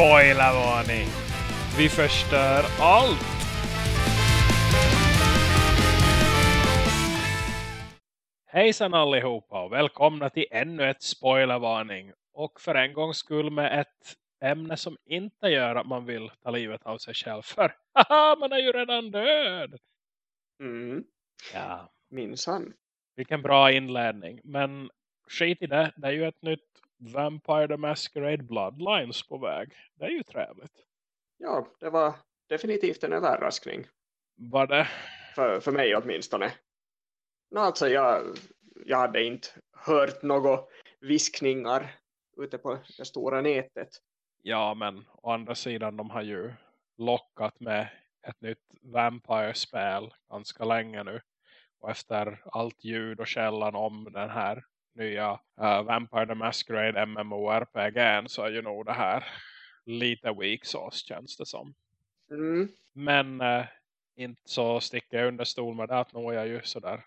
Spoilervarning! Vi förstör allt! Hejsan allihopa och välkomna till ännu ett spoilervarning. Och för en gångs skull med ett ämne som inte gör att man vill ta livet av sig själv. För haha, man är ju redan död! Mm, Ja, minsann. vilken bra inledning. Men skit i det, det är ju ett nytt Vampire the Masquerade Bloodlines på väg. Det är ju trevligt. Ja, det var definitivt en överraskning. Var det? För, för mig åtminstone. No, alltså jag, jag hade inte hört några viskningar ute på det stora nätet. Ja, men å andra sidan de har ju lockat med ett nytt Vampire-spel ganska länge nu. Och efter allt ljud och källan om den här nya uh, Vampire the Masquerade MMORPG så är ju nog det här lite weak sauce känns det som. Mm, Men eh, inte så sticker jag under stol med det att nu är jag ju sådär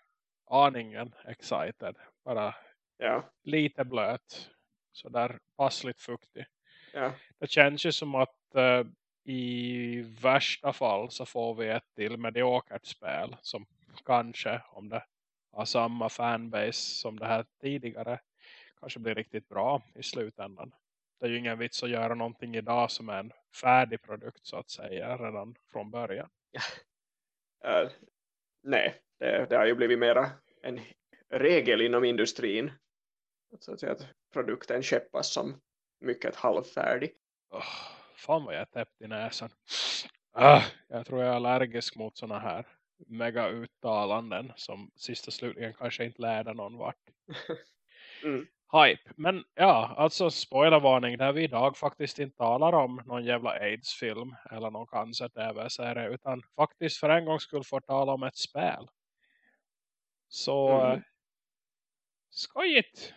aningen excited. Bara ja, lite blöt. Sådär passligt fuktig. ja, Det känns ju som att eh, i värsta fall så får vi ett till mediokert spel. Som kanske om det har samma fanbase som det här tidigare. Kanske blir riktigt bra i slutändan. Det är ju ingen vits att göra någonting idag som är en färdig produkt så att säga redan från början. Eh, nej, det, det har ju blivit mera en regel inom industrin. Så att, säga att produkten skeppas som mycket halvfärdig. Oh, fan vad jag täppt i näsan. Ah, jag tror jag är allergisk mot såna här mega uttalanden som sist och slutligen kanske inte lärde någon vart. Mm. Hype. Men ja, alltså spoilervarning där vi idag faktiskt inte talar om någon jävla AIDS-film eller någon cancer-tv-serie utan faktiskt för en gång skulle få tala om ett spel. Så Mm. mm. skojigt!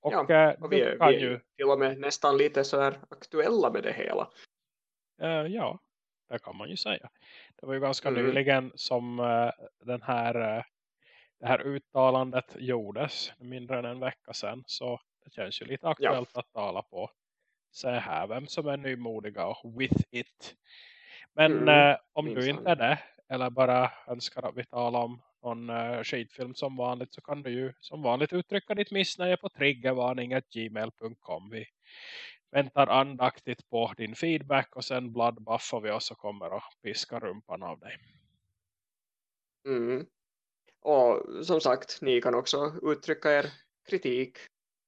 Och, Ja, eh, Och vi, är- kan vi är ju till och med nästan lite så här aktuella med det hela. Eh, ja, det kan man ju säga. Det var ju ganska Mm. nyligen som eh, den här, eh, det här uttalandet gjordes. Mindre än en vecka sedan. Så det känns ju lite aktuellt att tala på. Se här vem som är nymodiga och with it. Men Mm, eh, om du minsann. inte är det. Eller bara önskar att vi talar om någon uh, skitfilm som vanligt. Så kan du ju som vanligt uttrycka ditt missnöje på triggervarning.gmail.com. Vi väntar andaktigt på din feedback och sen bloodbuffar vi oss och kommer att piska rumpan av dig. Mm. Och som sagt, ni kan också uttrycka er kritik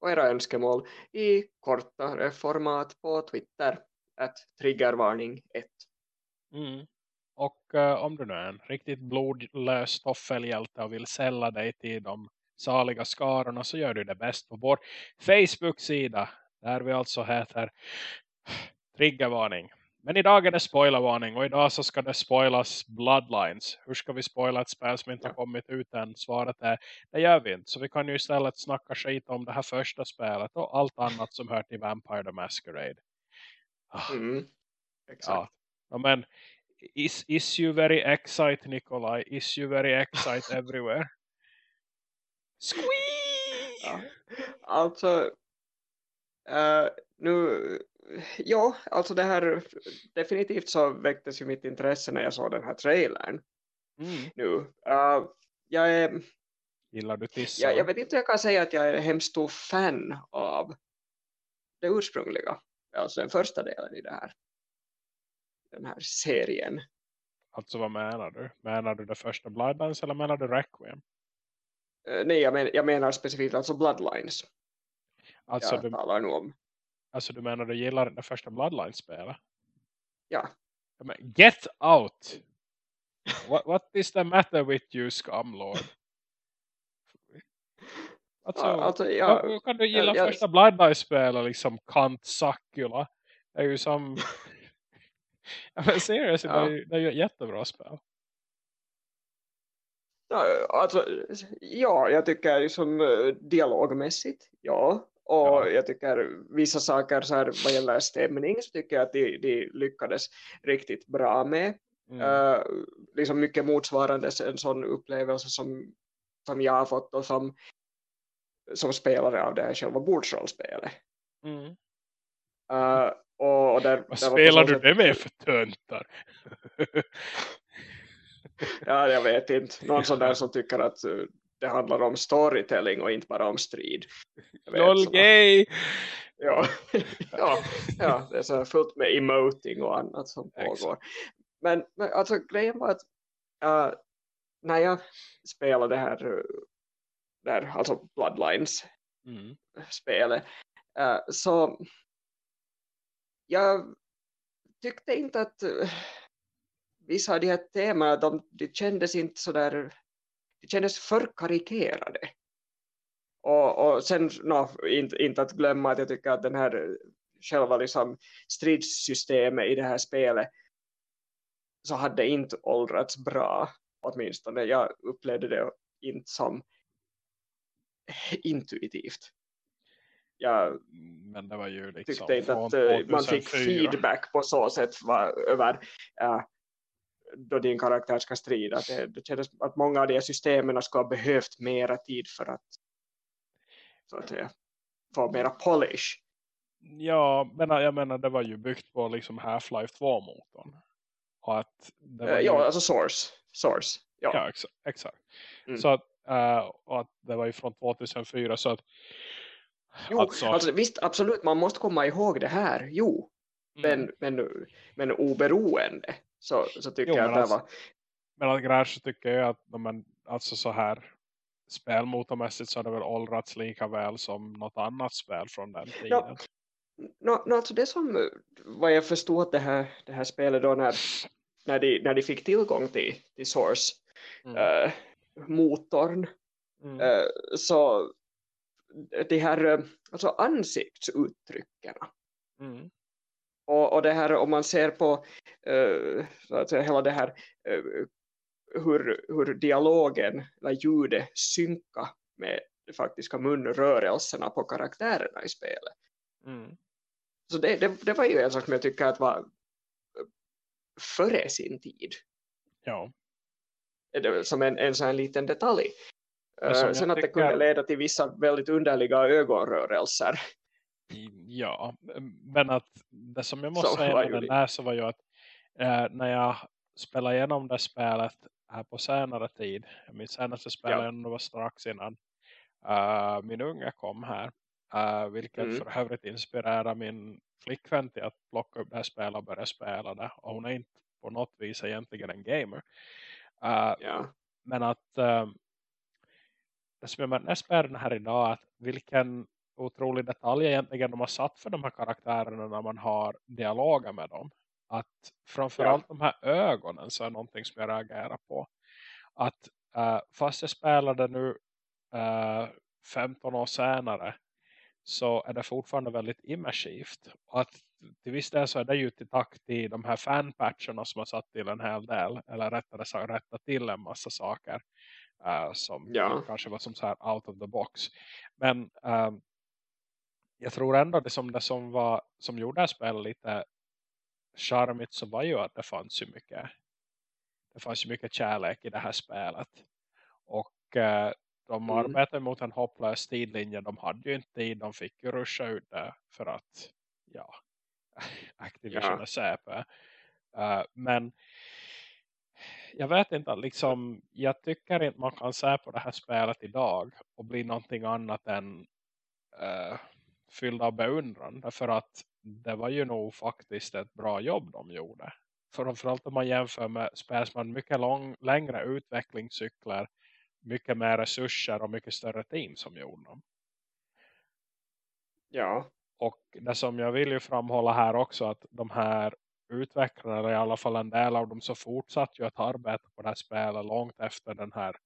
och era önskemål i kortare format på Twitter. Att triggervarning 1. Mm. Och eh, om du nu är en riktigt blodlös toffelhjälte och vill sälja dig till de saliga skarorna så gör du det bäst på vår Facebook-sida. Där vi alltså heter Triggervarning. Men idag är det spoilervarning och idag så ska det spoilas Bloodlines. Hur ska vi spoila ett spel som inte har kommit ut än? Svaret är, det gör vi inte. Så vi kan ju istället snacka skit om det här första spelet och allt annat som hör till Vampire the Masquerade. Ah. Mm. Exakt. Ja. ja, men is, is you very excite Nikolaj? Is you very excite everywhere? Squee! Ja. Alltså, eh, nu, ja, alltså det här, definitivt så väcktes ju mitt intresse när jag såg den här trailern Mm. nu. Eh, jag, är, Gillar du tissar? jag, jag vet inte jag kan säga att jag är hemskt stor fan av det ursprungliga, alltså den första delen i det här, den här serien. Alltså vad menar du? Menar du det första Bloodlines eller menar du Requiem? Eh, nej, jag, men, jag menar specifikt alltså Bloodlines. Alltså, jag du, talar nu om. alltså du menar du gillar det första Bloodlines-spelet? Ja, Ja, men Get out! What, what is the matter with you, scumlord? Alltså, Ja, alltså, jag- hur kan du gilla jag- första Bloodlines-spelet liksom Kant Sakula? Det är ju som... ja, men seriously, Ja. det, det är ju ett jättebra spel. Ja, alltså, ja, jag tycker liksom dialogmässigt, ja. Och Ja. jag tycker vissa saker så här vad gäller stämning så tycker jag att de, de lyckades riktigt bra med. Mm. Eh, liksom mycket motsvarande en sån upplevelse som, som jag har fått och som, som spelare av det här själva bordsrollspelet. Mm. Uh, Och, och där, Vad där spelar du sätt... det med för töntar? ja, jag vet inte. Någon sån där som tycker att uh, det handlar om storytelling och inte bara om strid. LOL gay! Ja, ja, ja, det är så fullt med emoting och annat som pågår. Men, men alltså grejen var att uh, när jag spelade det här, där, alltså Bloodlines mm. uh, så jag tyckte inte att uh, vissa av de här teman de, de kändes inte så där kändes för karikerade och, och sen no, inte, inte att glömma att jag tycker att den här själva liksom stridssystemet i det här spelet så hade inte åldrats bra åtminstone. Jag upplevde det inte som intuitivt. Jag Men det var ju liksom tyckte inte att uh, man fick feedback på så sätt var, över uh, då din karaktär ska strida. Det, det kändes att många av de här systemen skulle ha behövt mera tid för att så att få mera polish. Ja, men jag menar det var ju byggt på liksom Half-Life 2-motorn. Och att det var uh, ju... Ja, alltså Source. Source. Ja, ja exakt. exakt. Mm. Så att, uh, och att det var ju från 2004 så att Jo, alltså... alltså visst absolut, man måste komma ihåg det här, jo. Mm. Men, men, men oberoende så, så tycker jo, jag att alltså, det var... Men att Gräsch tycker jag att men, alltså så här spelmotormässigt så har det väl åldrats lika väl som något annat spel från den tiden. Ja, no, no, alltså det som vad jag förstod att det här, det här spelet då när, när, de, när de fick tillgång till, till Source mm. äh, motorn mm. Äh, så de här alltså ansiktsuttrycken mm. Och, och det här om man ser på äh, så att säga, hela det här hur, hur dialogen eller ljudet synka med de faktiska munrörelserna på karaktärerna i spelet. Mm. Så det, det, det, var ju en sak som jag tycker att var före sin tid. Ja. Det, som en, en sån här liten detalj. Uh, sen att det kunde leda till vissa väldigt underliga ögonrörelser. Ja, men att det som jag måste så säga med den där så var ju att eh, när jag spelade igenom det spelet här på senare tid. Min senaste spel ja. var strax innan uh, min unge kom här. Uh, vilket mm. för övrigt inspirerar min flickvän till att plocka upp det här spelet och börja spela det. Och hon är inte på något vis egentligen en gamer. Uh, ja. Men att det som jag mest med här idag att vilken otrolig detalj egentligen de har satt för de här karaktärerna när man har dialoger med dem att framförallt ja. de här ögonen så är någonting som jag reagerar på. Att uh, fast jag spelade nu uh, eh, 15 år senare så är det fortfarande väldigt immersivt. Och att till viss del så är det ju till takt i de här fanpatcherna som har satt till en hel del. Eller rättare sagt rätta till en massa saker. Uh, som ja. kanske var som så här out of the box. Men uh, jag tror ändå det som, det som, var, som gjorde spelet lite charmigt så var ju att det fanns ju mycket det fanns ju mycket kärlek i det här spelet. Och eh, de mm. arbetade mot en hopplös tidlinje. De hade ju inte tid. De fick ju ruscha ut det för att ja, Activision ja. är säpe. Uh, men jag vet inte, liksom, jag tycker inte man kan se på det här spelet idag och bli någonting annat än uh, fylld av beundran. Därför att det var ju nog faktiskt ett bra jobb de gjorde. Framförallt om man jämför med har mycket lång, längre utvecklingscykler, mycket mer resurser och mycket större team som gjorde dem. Ja. Och det som jag vill ju framhålla här också att de här utvecklarna, i alla fall en del av dem så fortsatt ju att arbeta på det här spelet långt efter den här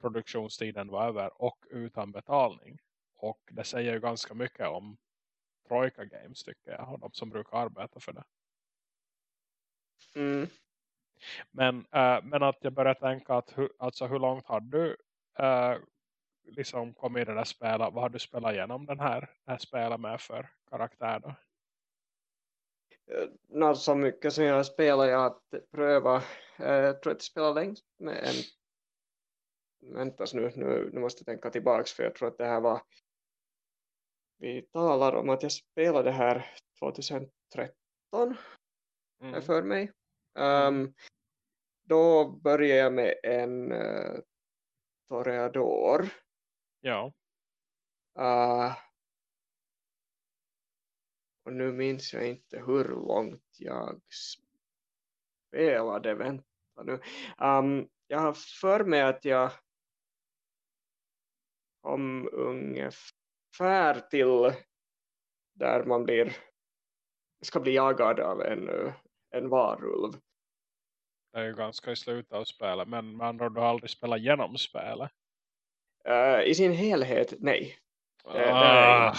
produktionstiden var över och utan betalning. Och det säger ju ganska mycket om Troika Games tycker jag. Och de som brukar arbeta för det. Mm. Men, äh, men att jag börjar tänka att hu, alltså hur långt har du äh, liksom kommit i det där spelet? Vad har du spelat igenom den här, det här spelet med för karaktär då? Eh, något så mycket som jag spelar jag att pröva. Jag tror att jag spelar längst med en väntas nu, nu, nu måste jag tänka tillbaks för jag tror att det här var vi talar om att jag spelade här 2013 mm. för mig. Um, då började jag med en uh, Toreador. Ja. Uh, och nu minns jag inte hur långt jag spelade. Vänta nu. Um, jag har för mig att jag kom ungefär till där man blir ska bli jagad av en, en varulv. Det är ju ganska i slutet av spelet. Men man har du aldrig spelat genom spelet? Uh, I sin helhet, nej. Det, ah. det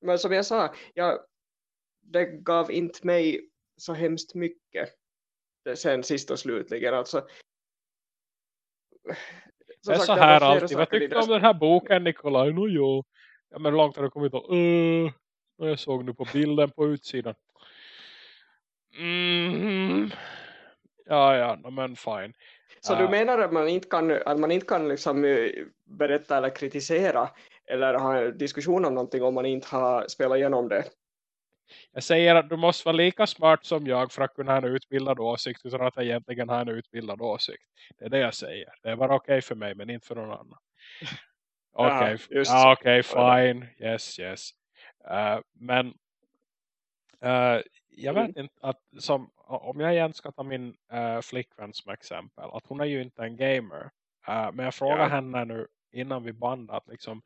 men som jag sa, jag, det gav inte mig så hemskt mycket sen sist och slutligen. Alltså, det är sagt, så här alltid. Vad tyckte du om den här boken Nikolaj? No, jo. Ja, men långt har du kommit? Och, uh, jag såg nu på bilden på utsidan. Mm. Ja, ja, men fine. Så uh, du menar att man inte kan, att man inte kan liksom eh, berätta eller kritisera eller ha en diskussion om någonting om man inte har spelat igenom det? Jag säger att du måste vara lika smart som jag för att kunna ha en utbildad åsikt utan att egentligen ha en utbildad åsikt. Det är det jag säger. Det är bara okej okay för mig men inte för någon annan. Okej, okay. ja, okay, fine. Yes, yes. Uh, men uh, jag vet mm. inte att som, om jag igen ska ta min uh, flickvän som exempel. Att hon är ju inte en gamer. men jag frågar ja. henne nu innan vi bandat liksom,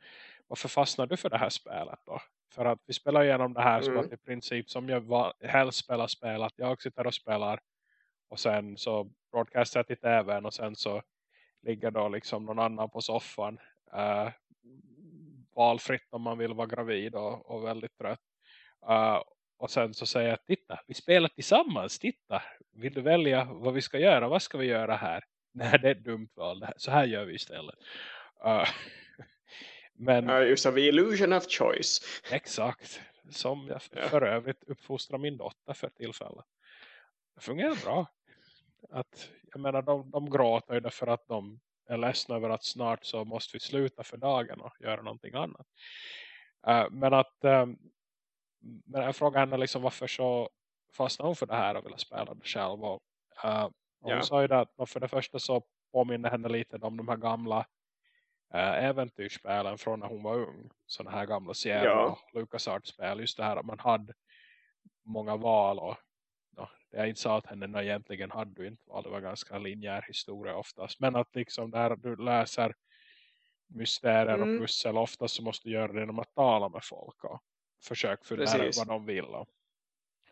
varför fastnar du för det här spelet då? För att vi spelar igenom det här mm. som att i princip som jag helst spelar spel. Att jag sitter och spelar och sen så broadcastar jag till tvn och sen så ligger då liksom någon annan på soffan. Uh, valfritt om man vill vara gravid och, och väldigt trött. Uh, och sen så säger jag, titta, vi spelar tillsammans, titta. Vill du välja vad vi ska göra? Vad ska vi göra här? Nej, det är ett dumt val. Så här gör vi istället. Uh, men, uh, just the illusion of choice. Exakt. Som jag ja. för övrigt uppfostrar min dotter för tillfället. Det fungerar bra. Att, jag menar, de, de gråter ju därför att de är ledsna över att snart så måste vi sluta för dagen och göra någonting annat. Uh, men att um, men jag frågar henne liksom varför så fastnade hon för det här och ville spela det själv. Och, uh, och hon sa ju det att för det första så påminner henne lite om de här gamla uh, äventyrsspelen från när hon var ung. Sådana här gamla Sierra ja. LucasArts-spel. Just det här att man hade många val och no, det jag inte sa att henne egentligen hade du inte val. Det var ganska linjär historia oftast. Men att liksom där du läser mysterier mm. och pussel oftast så måste du göra det genom att tala med folk och försök fundera vad de vill. Och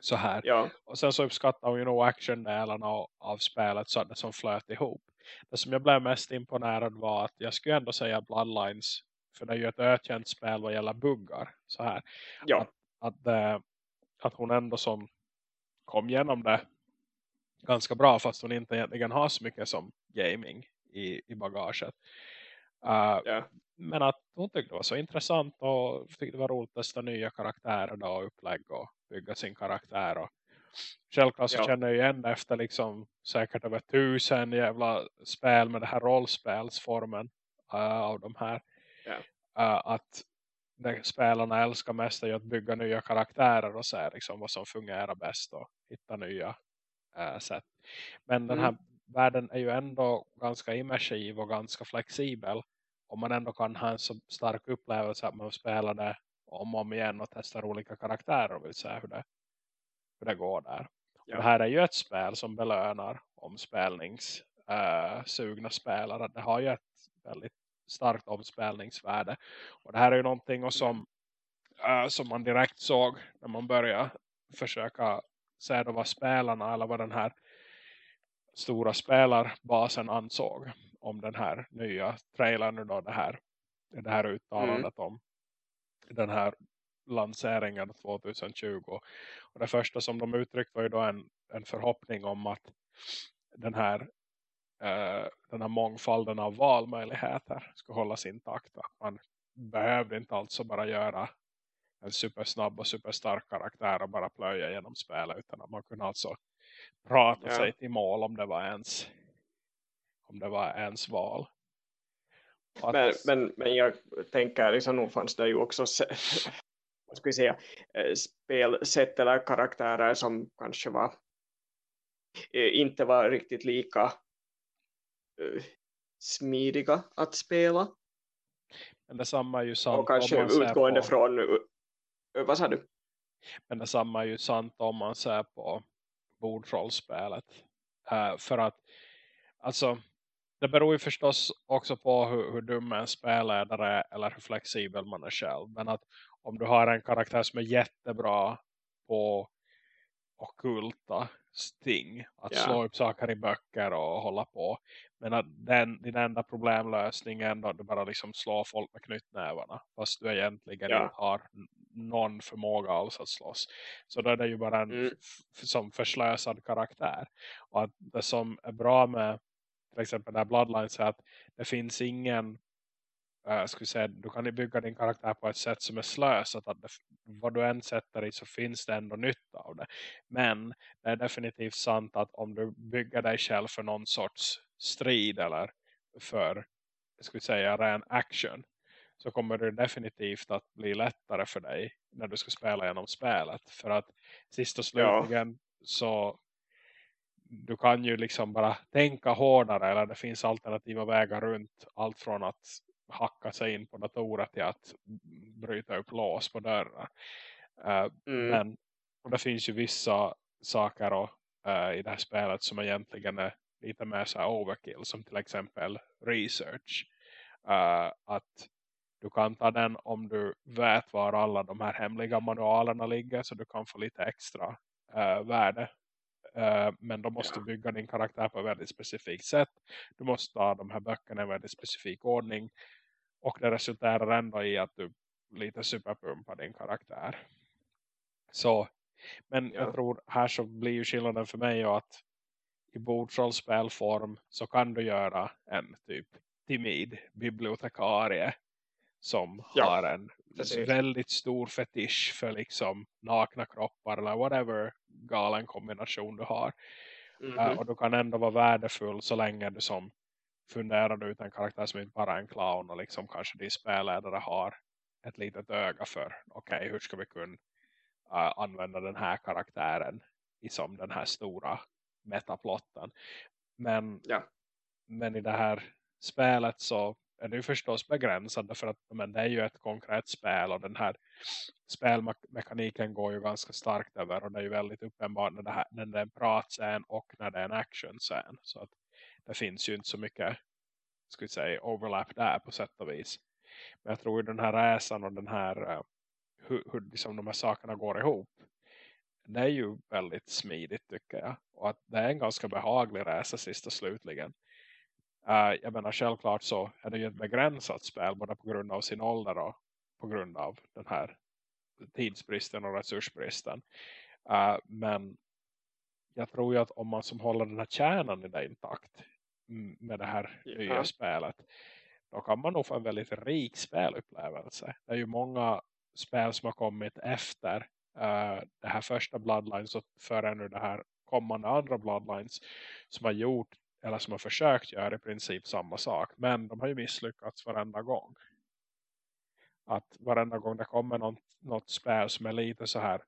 så här. Ja. Och sen så uppskattar hon ju nog actiondelarna av spelet så att det som flöt ihop. Det som jag blev mest imponerad var att jag skulle ändå säga Bloodlines. För det är ju ett ökänt spel vad gäller buggar. Så här. Ja. Att, att, äh, att hon ändå som kom igenom det ganska bra fast hon inte egentligen har så mycket som gaming i, i bagaget. Uh, yeah. Men att hon tyckte det var så intressant och tyckte det var roligt att testa nya karaktärer då, och upplägg och bygga sin karaktär. Och självklart så ja. känner jag igen efter liksom säkert över tusen jävla spel med det här rollspelsformen uh, av de här. Yeah. Uh, att det spelarna älskar mest är att bygga nya karaktärer och se liksom vad som fungerar bäst och hitta nya uh, sätt. Men den här mm. världen är ju ändå ganska immersiv och ganska flexibel om man ändå kan ha en så stark upplevelse att man spelar det om och om igen och testar olika karaktärer och vill se hur det, hur det går där. Ja. Det här är ju ett spel som belönar omspelningssugna uh, spelare. Det har ju ett väldigt starkt omspelningsvärde. Och det här är ju någonting som, uh, som man direkt såg när man började försöka se då vad spelarna eller vad den här stora spelarbasen ansåg om den här nya trailern då det här, det här uttalandet mm. om den här lanseringen 2020 och det första som de uttryckte var ju då en, en förhoppning om att den här uh, den här mångfalden av valmöjligheter ska hållas intakt att man behövde inte alltså bara göra en supersnabb och superstark karaktär och bara plöja genom spelet utan att man kunde alltså prata ja. sig till mål om det var ens om det var ens val. Att... Men, men, men jag tänker liksom nog fanns det ju också vad ska vi säga, eh, spelsätt eller karaktärer som kanske var eh, inte var riktigt lika uh, smidiga att spela. Men detsamma är ju sant och kanske utgående på... från vad sa du? Men detsamma är ju sant om man ser på bordrollspelet. För att alltså det beror ju förstås också på hur, hur dum en spelledare är eller hur flexibel man är själv. Men att om du har en karaktär som är jättebra på okulta sting. Att yeah. slå upp saker i böcker och hålla på. Men att den, din enda problemlösning är ändå att du bara liksom slår folk med knytnävarna. Fast du egentligen yeah. inte har någon förmåga alls att slåss. Så då är det ju bara en mm. som förslösad karaktär. Och att det som är bra med till exempel där Bloodlines är att det finns ingen uh, ska säga, du kan ju bygga din karaktär på ett sätt som är slösat att det, vad du än sätter i så finns det ändå nytta av det. Men det är definitivt sant att om du bygger dig själv för någon sorts strid eller för ska säga ren action så kommer det definitivt att bli lättare för dig när du ska spela genom spelet. För att sist och slutligen ja. så du kan ju liksom bara tänka hårdare eller det finns alternativa vägar runt allt från att hacka sig in på datorer till att bryta upp lås på dörrar. Uh, mm. Men och det finns ju vissa saker och, uh, i det här spelet som egentligen är lite mer så overkill som till exempel research. Uh, att du kan ta den om du vet var alla de här hemliga manualerna ligger så du kan få lite extra värde men då måste ja. bygga din karaktär på ett väldigt specifikt sätt. Du måste ta de här böckerna i en väldigt specifik ordning. Och det resulterar ändå i att du lite superpumpar din karaktär. Så, men ja. jag tror här så blir ju skillnaden för mig att i bordsrollspelform så kan du göra en typ timid bibliotekarie som ja, har en precis. väldigt stor fetisch för liksom nakna kroppar eller whatever galen kombination du har. Mm -hmm. uh, och du kan ändå vara värdefull så länge du som funderar ut en karaktär som inte bara är en clown och liksom kanske din spelledare har ett litet öga för okej okay, hur ska vi kunna uh, använda den här karaktären i som den här stora metaplotten. Men, ja. men i det här spelet så är det ju förstås begränsad för att men det är ju ett konkret spel och den här spelmekaniken går ju ganska starkt över och det är ju väldigt uppenbart när det, här, när det är en pratscen och när det är en actionscen så att det finns ju inte så mycket ska vi säga, overlap där på sätt och vis. Men jag tror ju den här resan och den här eh, hur, hur liksom de här sakerna går ihop det är ju väldigt smidigt tycker jag. Och att det är en ganska behaglig resa sist och slutligen. Uh, jag menar självklart så är det ju ett begränsat spel både på grund av sin ålder och på grund av den här tidsbristen och resursbristen. Uh, men jag tror ju att om man som håller den här kärnan i det intakt med det här ja. nya spelet då kan man nog få en väldigt rik spelupplevelse. Det är ju många spel som har kommit efter uh, det här första Bloodlines och före nu det här kommande andra Bloodlines som har gjort eller som har försökt göra i princip samma sak. Men de har ju misslyckats varenda gång. Att varenda gång det kommer något, något spel som är lite så här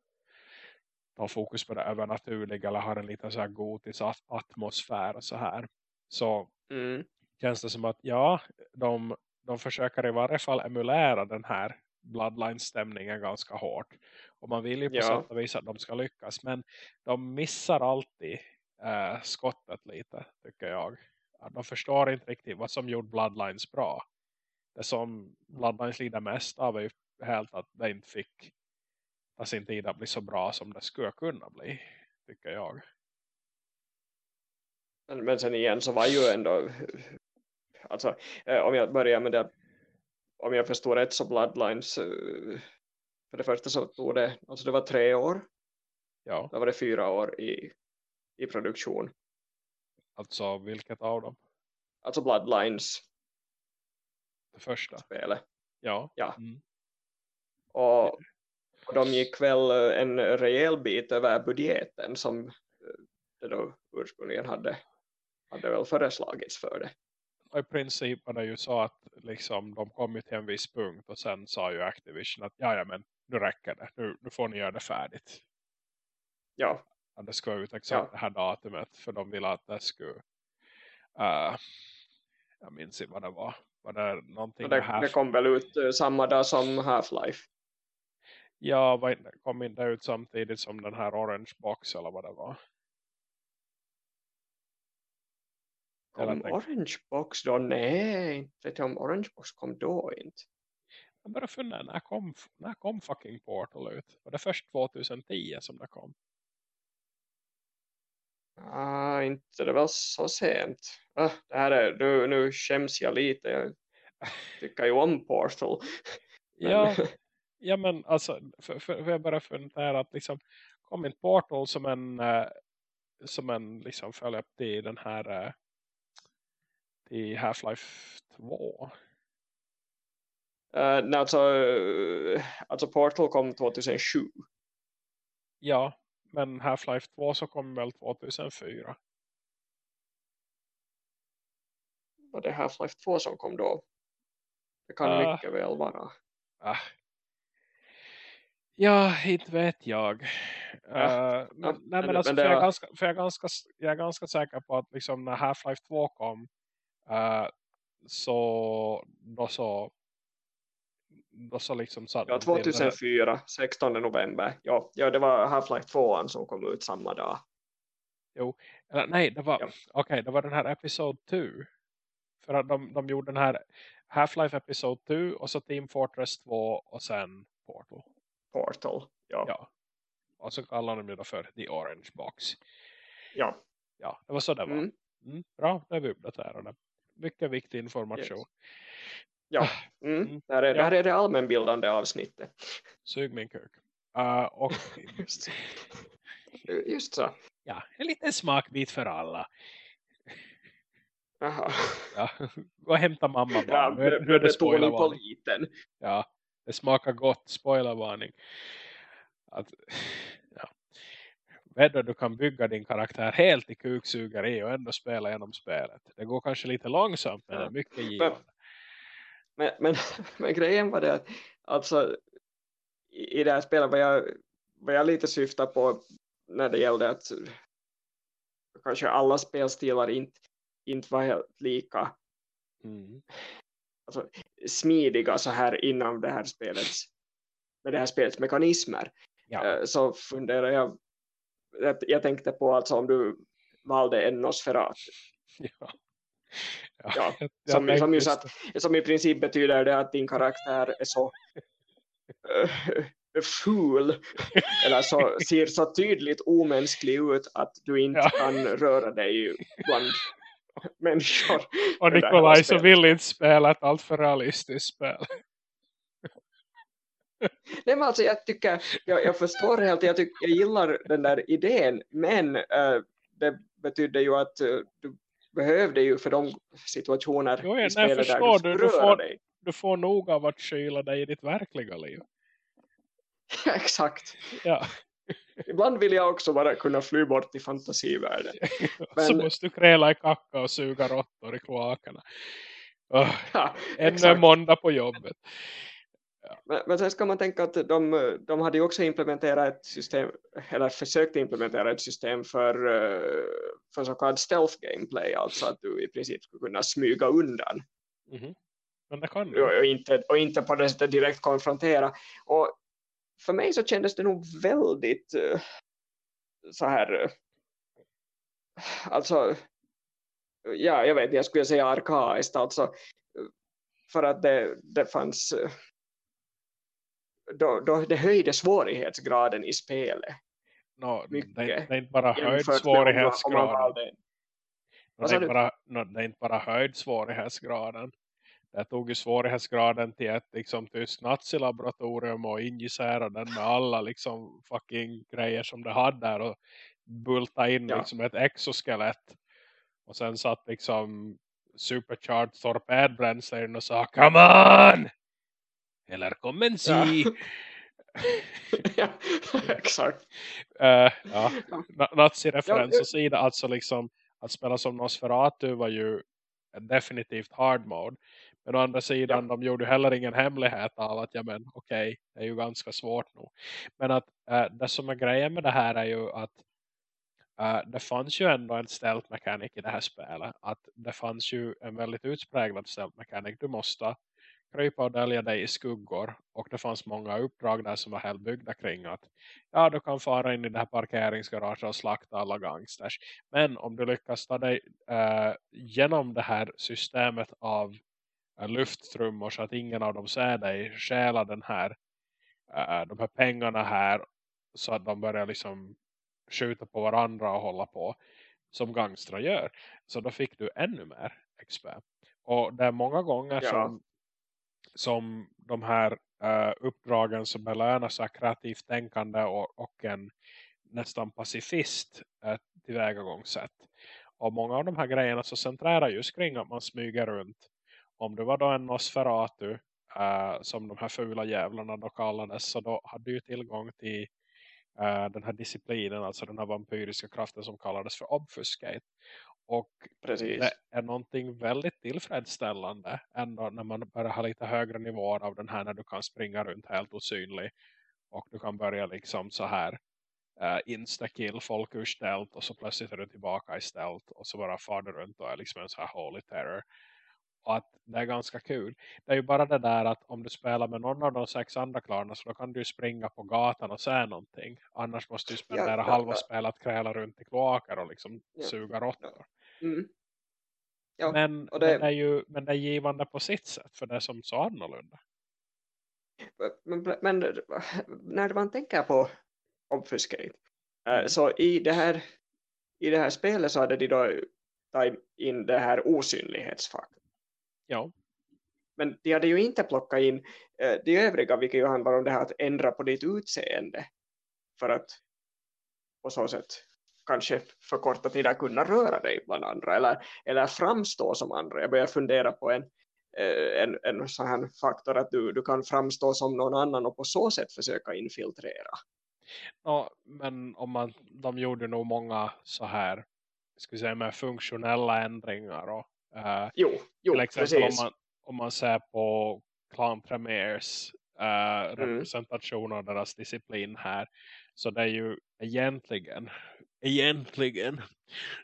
tar fokus på det övernaturliga eller har en liten så här gotisk atmosfär och så här. Så mm. känns det som att ja, de, de försöker i varje fall emulera den här Bloodline-stämningen ganska hårt. Och man vill ju på ja. sätt och vis att de ska lyckas. Men de missar alltid äh, skottet lite, tycker jag. De förstår inte riktigt vad som gjorde Bloodlines bra. Det som Bloodlines lider mest av är ju helt att det inte fick ta sin tid att bli så bra som det skulle kunna bli, tycker jag. Men, men sen igen så var ju ändå alltså eh, om jag börjar med det om jag förstår rätt så Bloodlines eh, för det första så tog det alltså det var tre år ja. då var det fyra år i i produktion. Alltså vilket av dem? Alltså Bloodlines. Det första? Spelet. Ja. ja. Mm. Och, och de gick väl en rejäl bit över budgeten som eh, det då ursprungligen hade, hade väl föreslagits för det. I princip var det ju så att liksom, de kom ju till en viss punkt och sen sa ju Activision att ja men nu räcker det. Nu, nu får ni göra det färdigt. Ja. Att det ska vara ut exakt Ja. det här datumet. För de vill att det skulle... Uh, jag minns inte vad det var. Var det någonting det, det kom väl ut eh, samma dag som Half-Life. Ja, var kom inte ut samtidigt som den här Orange Box eller vad det var. Eller Kom tänk- Orange Box då? Nej, inte vet jag om Orange Box kom då inte. Jag bara funderar, när kom, när kom fucking Portal ut? Var det först 2010 som det kom? Ah, inte det var så sent. Ah, det här är, nu, nu skäms jag lite. Jag tycker ju om Portal. Men- Ja, ja men alltså, för, för, för jag bara funderar att liksom, kom inte Portal som en, eh, som en liksom följa till den här eh, till Half-Life 2? Eh, nej, alltså, eh, alltså Portal kom 2007. Ja, men Half-Life 2 så kom väl 2004? Var det Half-Life 2 som kom då? Det kan Ah. mycket väl vara. Ah. Ja, inte vet jag. Ja, Eh, men, ja, nej, men- men alltså, för, jag är var- ganska, för jag, är ganska, jag är ganska säker på att liksom när Half-Life 2 kom eh, så då så då så liksom satt Ja, de till det här- 2004, 16 november. Ja, ja det var Half-Life 2 som kom ut samma dag. Eller, nej, det var, Ja. okej, det var den här Episode 2. För att de, de gjorde den här Half-Life Episode 2 och så Team Fortress 2 och sen Portal. Portal. Ja, ja. Och så kallar de det då för The Orange Box. ja. Ja, det var så det var. Mm. Mm, bra, det är vi uppdaterade. Mycket viktig information. Yes. Ja. Mm. Mm. Det, här är, Ja. det här är det allmänbildande avsnittet. Sug min kuk. Uh, och Just, just så. ja, en liten smakbit för alla. Ja, gå och hämta mamma Ja. Nu är, nu är det spoilervarning. liten. Ja, det smakar gott. Spoilervarning. Att, ja. Vedder du kan bygga din karaktär helt i kuksugeri och ändå spela genom spelet. Det går kanske lite långsamt men det är mycket givande. Men, men, men grejen var det att alltså, i, i det här spelet vad jag, vad jag lite syftar på när det gällde att kanske alla spelstilar inte, inte var helt lika Mm. alltså, smidiga så här inom det här spelets med det här spelets mekanismer Ja. Eh, så funderar jag jag, jag tänkte på alltså om du valde en Nosferatu Ja. Ja, jag- som, som, ju just att, som i princip betyder det att din karaktär är så uh, ful eller så ser så tydligt omänsklig ut att du inte Ja. kan röra dig bland människor. Och Nikolaj så vill inte spela ett alltför realistiskt spel. Nej, men alltså, jag, tycker, jag, jag förstår helt, jag, tycker, jag gillar den där idén men eh, det betyder ju att eh, du behövde ju för de situationer Jo, ja, i nej, spelet där förstår du du, får- dig. Du får nog av att skyla dig i ditt verkliga liv. Exakt. Ja. Ibland vill jag också bara kunna fly bort i fantasivärlden. så Men- måste du kräla i kacka och suga råttor i kloakerna. Oh, Ja, ännu en måndag på jobbet. Men, men sen ska man tänka att de, de hade ju också implementerat ett system, eller försökt implementera ett system för, eh, för så kallad stealth gameplay, alltså att du i princip skulle kunna smyga undan Mhm. Men det kan du. och, inte, och inte på det sättet direkt konfrontera. Och för mig så kändes det nog väldigt eh, så här, eh, alltså, ja, jag vet, jag skulle säga arkaiskt, alltså, för att det, det fanns, då, då det höjde svårighetsgraden i spelet. No, det, mycket det är inte bara höjd svårighetsgraden. valde- No, det, är bara, no, det är inte bara höjd svårighetsgraden. Det tog ju svårighetsgraden till ett liksom, tyst nazilaboratorium och injicera den med alla liksom, fucking grejer som det hade där och bulta in Ja. liksom, ett exoskelett. Och sen satt liksom supercharged torpedbränsle in och sa Come on! Eller kom en si! ja, exakt. Eh, ja. Ja. Na- Nazi-referens och sida, alltså liksom att spela som Nosferatu var ju definitivt hard mode. Men å andra sidan, ja. de gjorde heller ingen hemlighet av att, ja men okej, okay, det är ju ganska svårt nog. Men att äh, det som är grejen med det här är ju att äh, det fanns ju ändå en stealth mechanic i det här spelet. Att det fanns ju en väldigt utspräglad stealth mechanic. Du måste krypa och dölja dig i skuggor. Och det fanns många uppdrag där som var helt byggda kring att ja, du kan fara in i det här parkeringsgaraget och slakta alla gangsters. Men om du lyckas ta dig äh, genom det här systemet av äh, luftstrummor så att ingen av dem ser dig stjäla den här, äh, de här pengarna här så att de börjar liksom skjuta på varandra och hålla på som gangstrar gör. Så då fick du ännu mer XP. Och det är många gånger ja. som som de här uh, uppdragen som belönar så kreativt tänkande och, och en nästan pacifist uh, tillvägagångssätt. Och många av de här grejerna så centrerar just kring att man smyger runt. Om du var då en Nosferatu uh, som de här fula jävlarna då kallades så då hade du tillgång till uh, den här disciplinen, alltså den här vampyriska kraften som kallades för obfuscate. Och Precis. det är någonting väldigt tillfredsställande ändå när man börjar ha lite högre nivåer av den här när du kan springa runt helt osynlig. Och du kan börja liksom så här uh, insta-kill folk ur ställt och så plötsligt är du tillbaka i ställt och så bara far du runt och är liksom en så här holy terror. Och att det är ganska kul. Det är ju bara det där att om du spelar med någon av de sex andra klarna så då kan du springa på gatan och säga någonting. Annars måste du spendera ja, ja, halva ja. spelet kräla runt i kloaker och liksom ja, suga råttor. Mm. Men, det... men, det är ju, men det är givande på sitt sätt för det är som så annorlunda. Men, men när man tänker på obfuscate eh, mm. så i det här i det här spelet så hade de då tagit in det här osynlighetsfaktorn. Ja. Men de hade ju inte plockat in eh, de övriga, vilket ju handlar om det här att ändra på ditt utseende. För att på så sätt kanske för korta tider kunna röra dig bland andra. Eller, eller framstå som andra. Jag börjar fundera på en, eh, en, en sån här faktor att du, du kan framstå som någon annan och på så sätt försöka infiltrera. Ja, men om man, de gjorde nog många så här ska säga, med funktionella ändringar och Uh, jo, jo, till exempel om man, om man ser på Clan Premiers uh, representation av deras disciplin här. Så det är ju egentligen, egentligen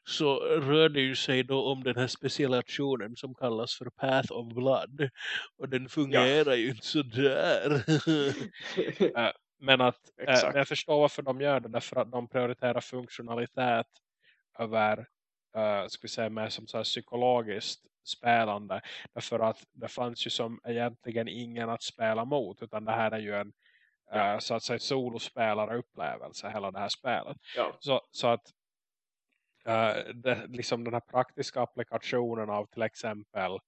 så rör det ju sig då om den här specialationen som kallas för Path of Blood. Och den fungerar ja. ju inte så där. uh, men att uh, jag förstår varför de gör det. Därför att de prioriterar funktionalitet över uh, ska vi säga mer som så här psykologiskt spelande. Därför att det fanns ju som egentligen ingen att spela mot. Utan det här är ju en ja. uh, så att säga solospelare-upplevelse hela det här spelet. Ja. Så, så att uh, det, liksom den här praktiska applikationen av till exempel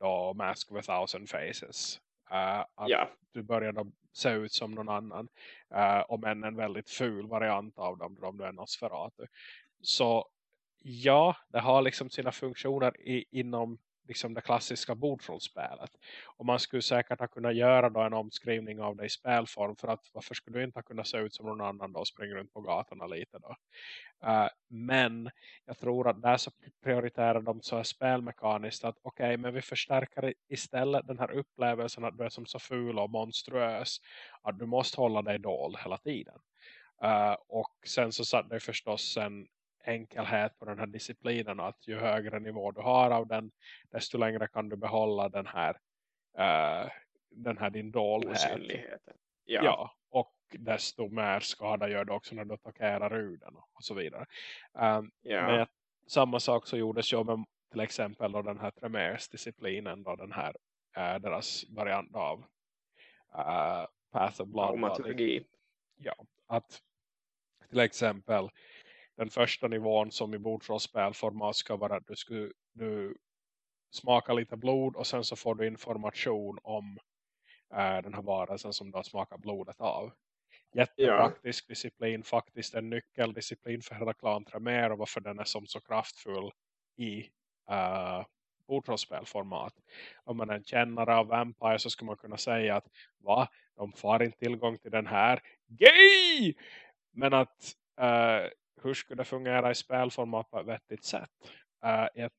då Mask of a thousand faces. Uh, att ja. du börjar då se ut som någon annan. Uh, om än en väldigt ful variant av dem. Om du är Nosferatu. Så ja, det har liksom sina funktioner i, inom liksom det klassiska bordrollspelet. Och man skulle säkert ha kunnat göra då en omskrivning av det i spelform. För att varför skulle du inte ha kunnat se ut som någon annan då och springa runt på gatorna lite då. Uh, men jag tror att där så prioriterar de så här spelmekaniskt att okej okay, men vi förstärker istället den här upplevelsen att du är som så ful och monstruös. Att du måste hålla dig dold hela tiden. Uh, och sen så satt det förstås en enkelhet på den här disciplinen att ju högre nivå du har av den desto längre kan du behålla den här uh, den här din doldhet. Ja. ja. och desto mer skada gör du också när du attackerar ur den och så vidare. Um, ja. Men samma sak så gjordes ju med till exempel då den här Tremers-disciplinen då den här uh, deras variant av uh, Path of Blood. Ja, att till exempel den första nivån som i bordsrollspelformat ska vara att du, skulle, du smakar lite blod och sen så får du information om äh, den här varelsen som du har smakat blodet av. Jättepraktisk ja. disciplin, faktiskt en nyckeldisciplin för hela klan Tremere och varför den är som så kraftfull i äh, bordsrollspelformat. Om man är en kännare av Vampire så skulle man kunna säga att va, de får inte tillgång till den här gay! Men att äh, hur skulle det fungera i spelformat på ett vettigt sätt? Uh, I ett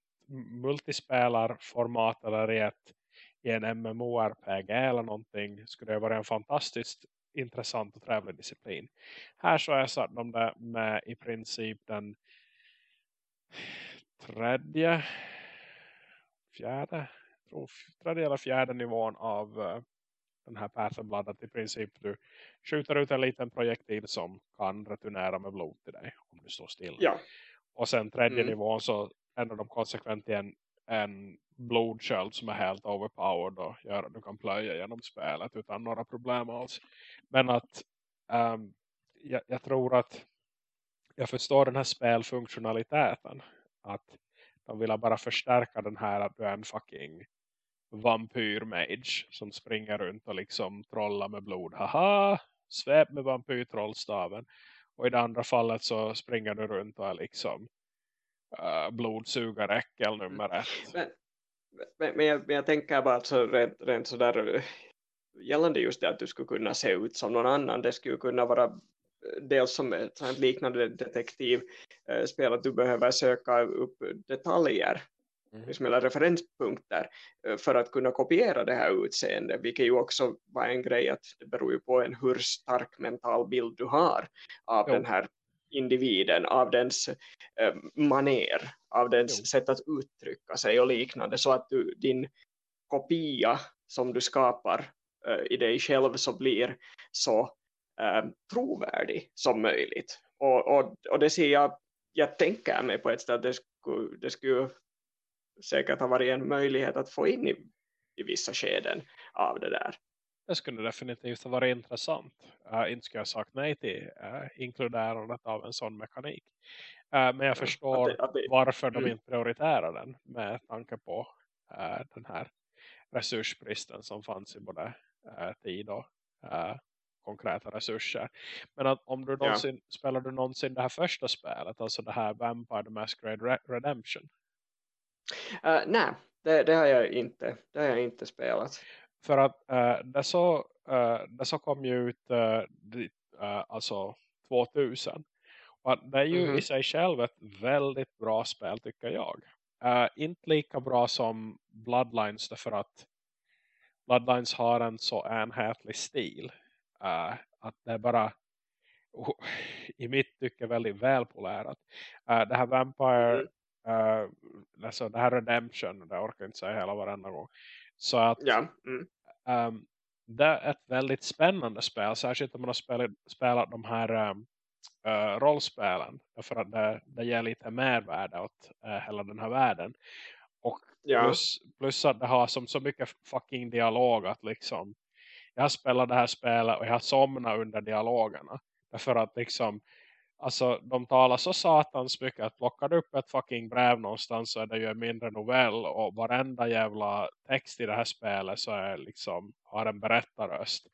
multispelarformat eller i ett i en MMORPG eller någonting skulle det vara en fantastiskt intressant och trevlig disciplin. Här så är så de där med i princip den tredje fjärde tror tredje eller fjärde nivån av eh, den här Pathblood att i princip du skjuter ut en liten projektil som kan returnera med blod till dig om du står still. Ja. Och sen tredje Mm. nivån så ändrar de konsekvent i en, en blodsköld som är helt overpowered och gör att du kan plöja genom spelet utan några problem alls. Men att ehm, jag, jag tror att jag förstår den här spelfunktionaliteten att de vill bara förstärka den här att du är en fucking vampyrmage som springer runt och liksom trollar med blod. Haha, svep med vampyrtrollstaven. Och i det andra fallet så springer du runt och är liksom eh, uh, blodsugaräckel nummer ett. Men, men, men, jag, men jag tänker bara att så rent, rent sådär eh, gällande just det att du skulle kunna se ut som någon annan. Det skulle kunna vara eh, dels som ett liknande detektivspel att du behöver söka upp detaljer liksom, eller referenspunkter eh, för att kunna kopiera det här utseendet vilket ju också var en grej att det beror ju på en hur stark mental bild du har av Jo. den här individen, av dens eh, maner, av dens Jo. sätt att uttrycka sig och liknande så att du, din kopia som du skapar eh, i dig själv så blir så eh, trovärdig som möjligt. Och, och, och det ser jag, jag tänker mig på ett sätt att det skulle, det skulle säkert ha varit en möjlighet att få in i, i vissa skeden av det där. Det skulle definitivt ha varit intressant. Uh, inte skulle jag sagt nej till uh, inkluderandet av en sån mekanik. Uh, men jag förstår Att det, att det, varför de Mm. inte prioriterar den med tanke på uh, den här resursbristen som fanns i både tid och konkreta resurser. Men att om du någonsin, spelar du någonsin det här första spelet, alltså det här Vampire the Masquerade Re Redemption. Uh, nej, det, det, har jag inte, det har jag inte spelat. För att uh, det, så, uh, det så kom ju ut uh, alltså 2000. Och det är ju Mhm. i sig själv ett väldigt bra spel tycker jag. Inte lika bra som Bloodlines därför att Bloodlines har en så enhetlig stil. Att det är bara oh, i mitt tycke väldigt välpolärat. Uh, det här Vampire Mm. Uh, alltså det här Redemption, det orkar jag inte säga hela varenda gång. Så att Ja, mm. um, det är ett väldigt spännande spel. Särskilt om man har spelat, spelat de här um, uh, rollspelen. Därför att det, det ger lite mervärde åt uh, hela den här världen. Och ja. plus, plus att det har som så mycket fucking dialog att liksom jag har spelat det här spelet och jag har somnat under dialogerna. Därför att liksom Alltså de talar så satans mycket att plockar du upp ett fucking brev någonstans så är det ju en mindre novell och varenda jävla text i det här spelet så är liksom har en berättarröst.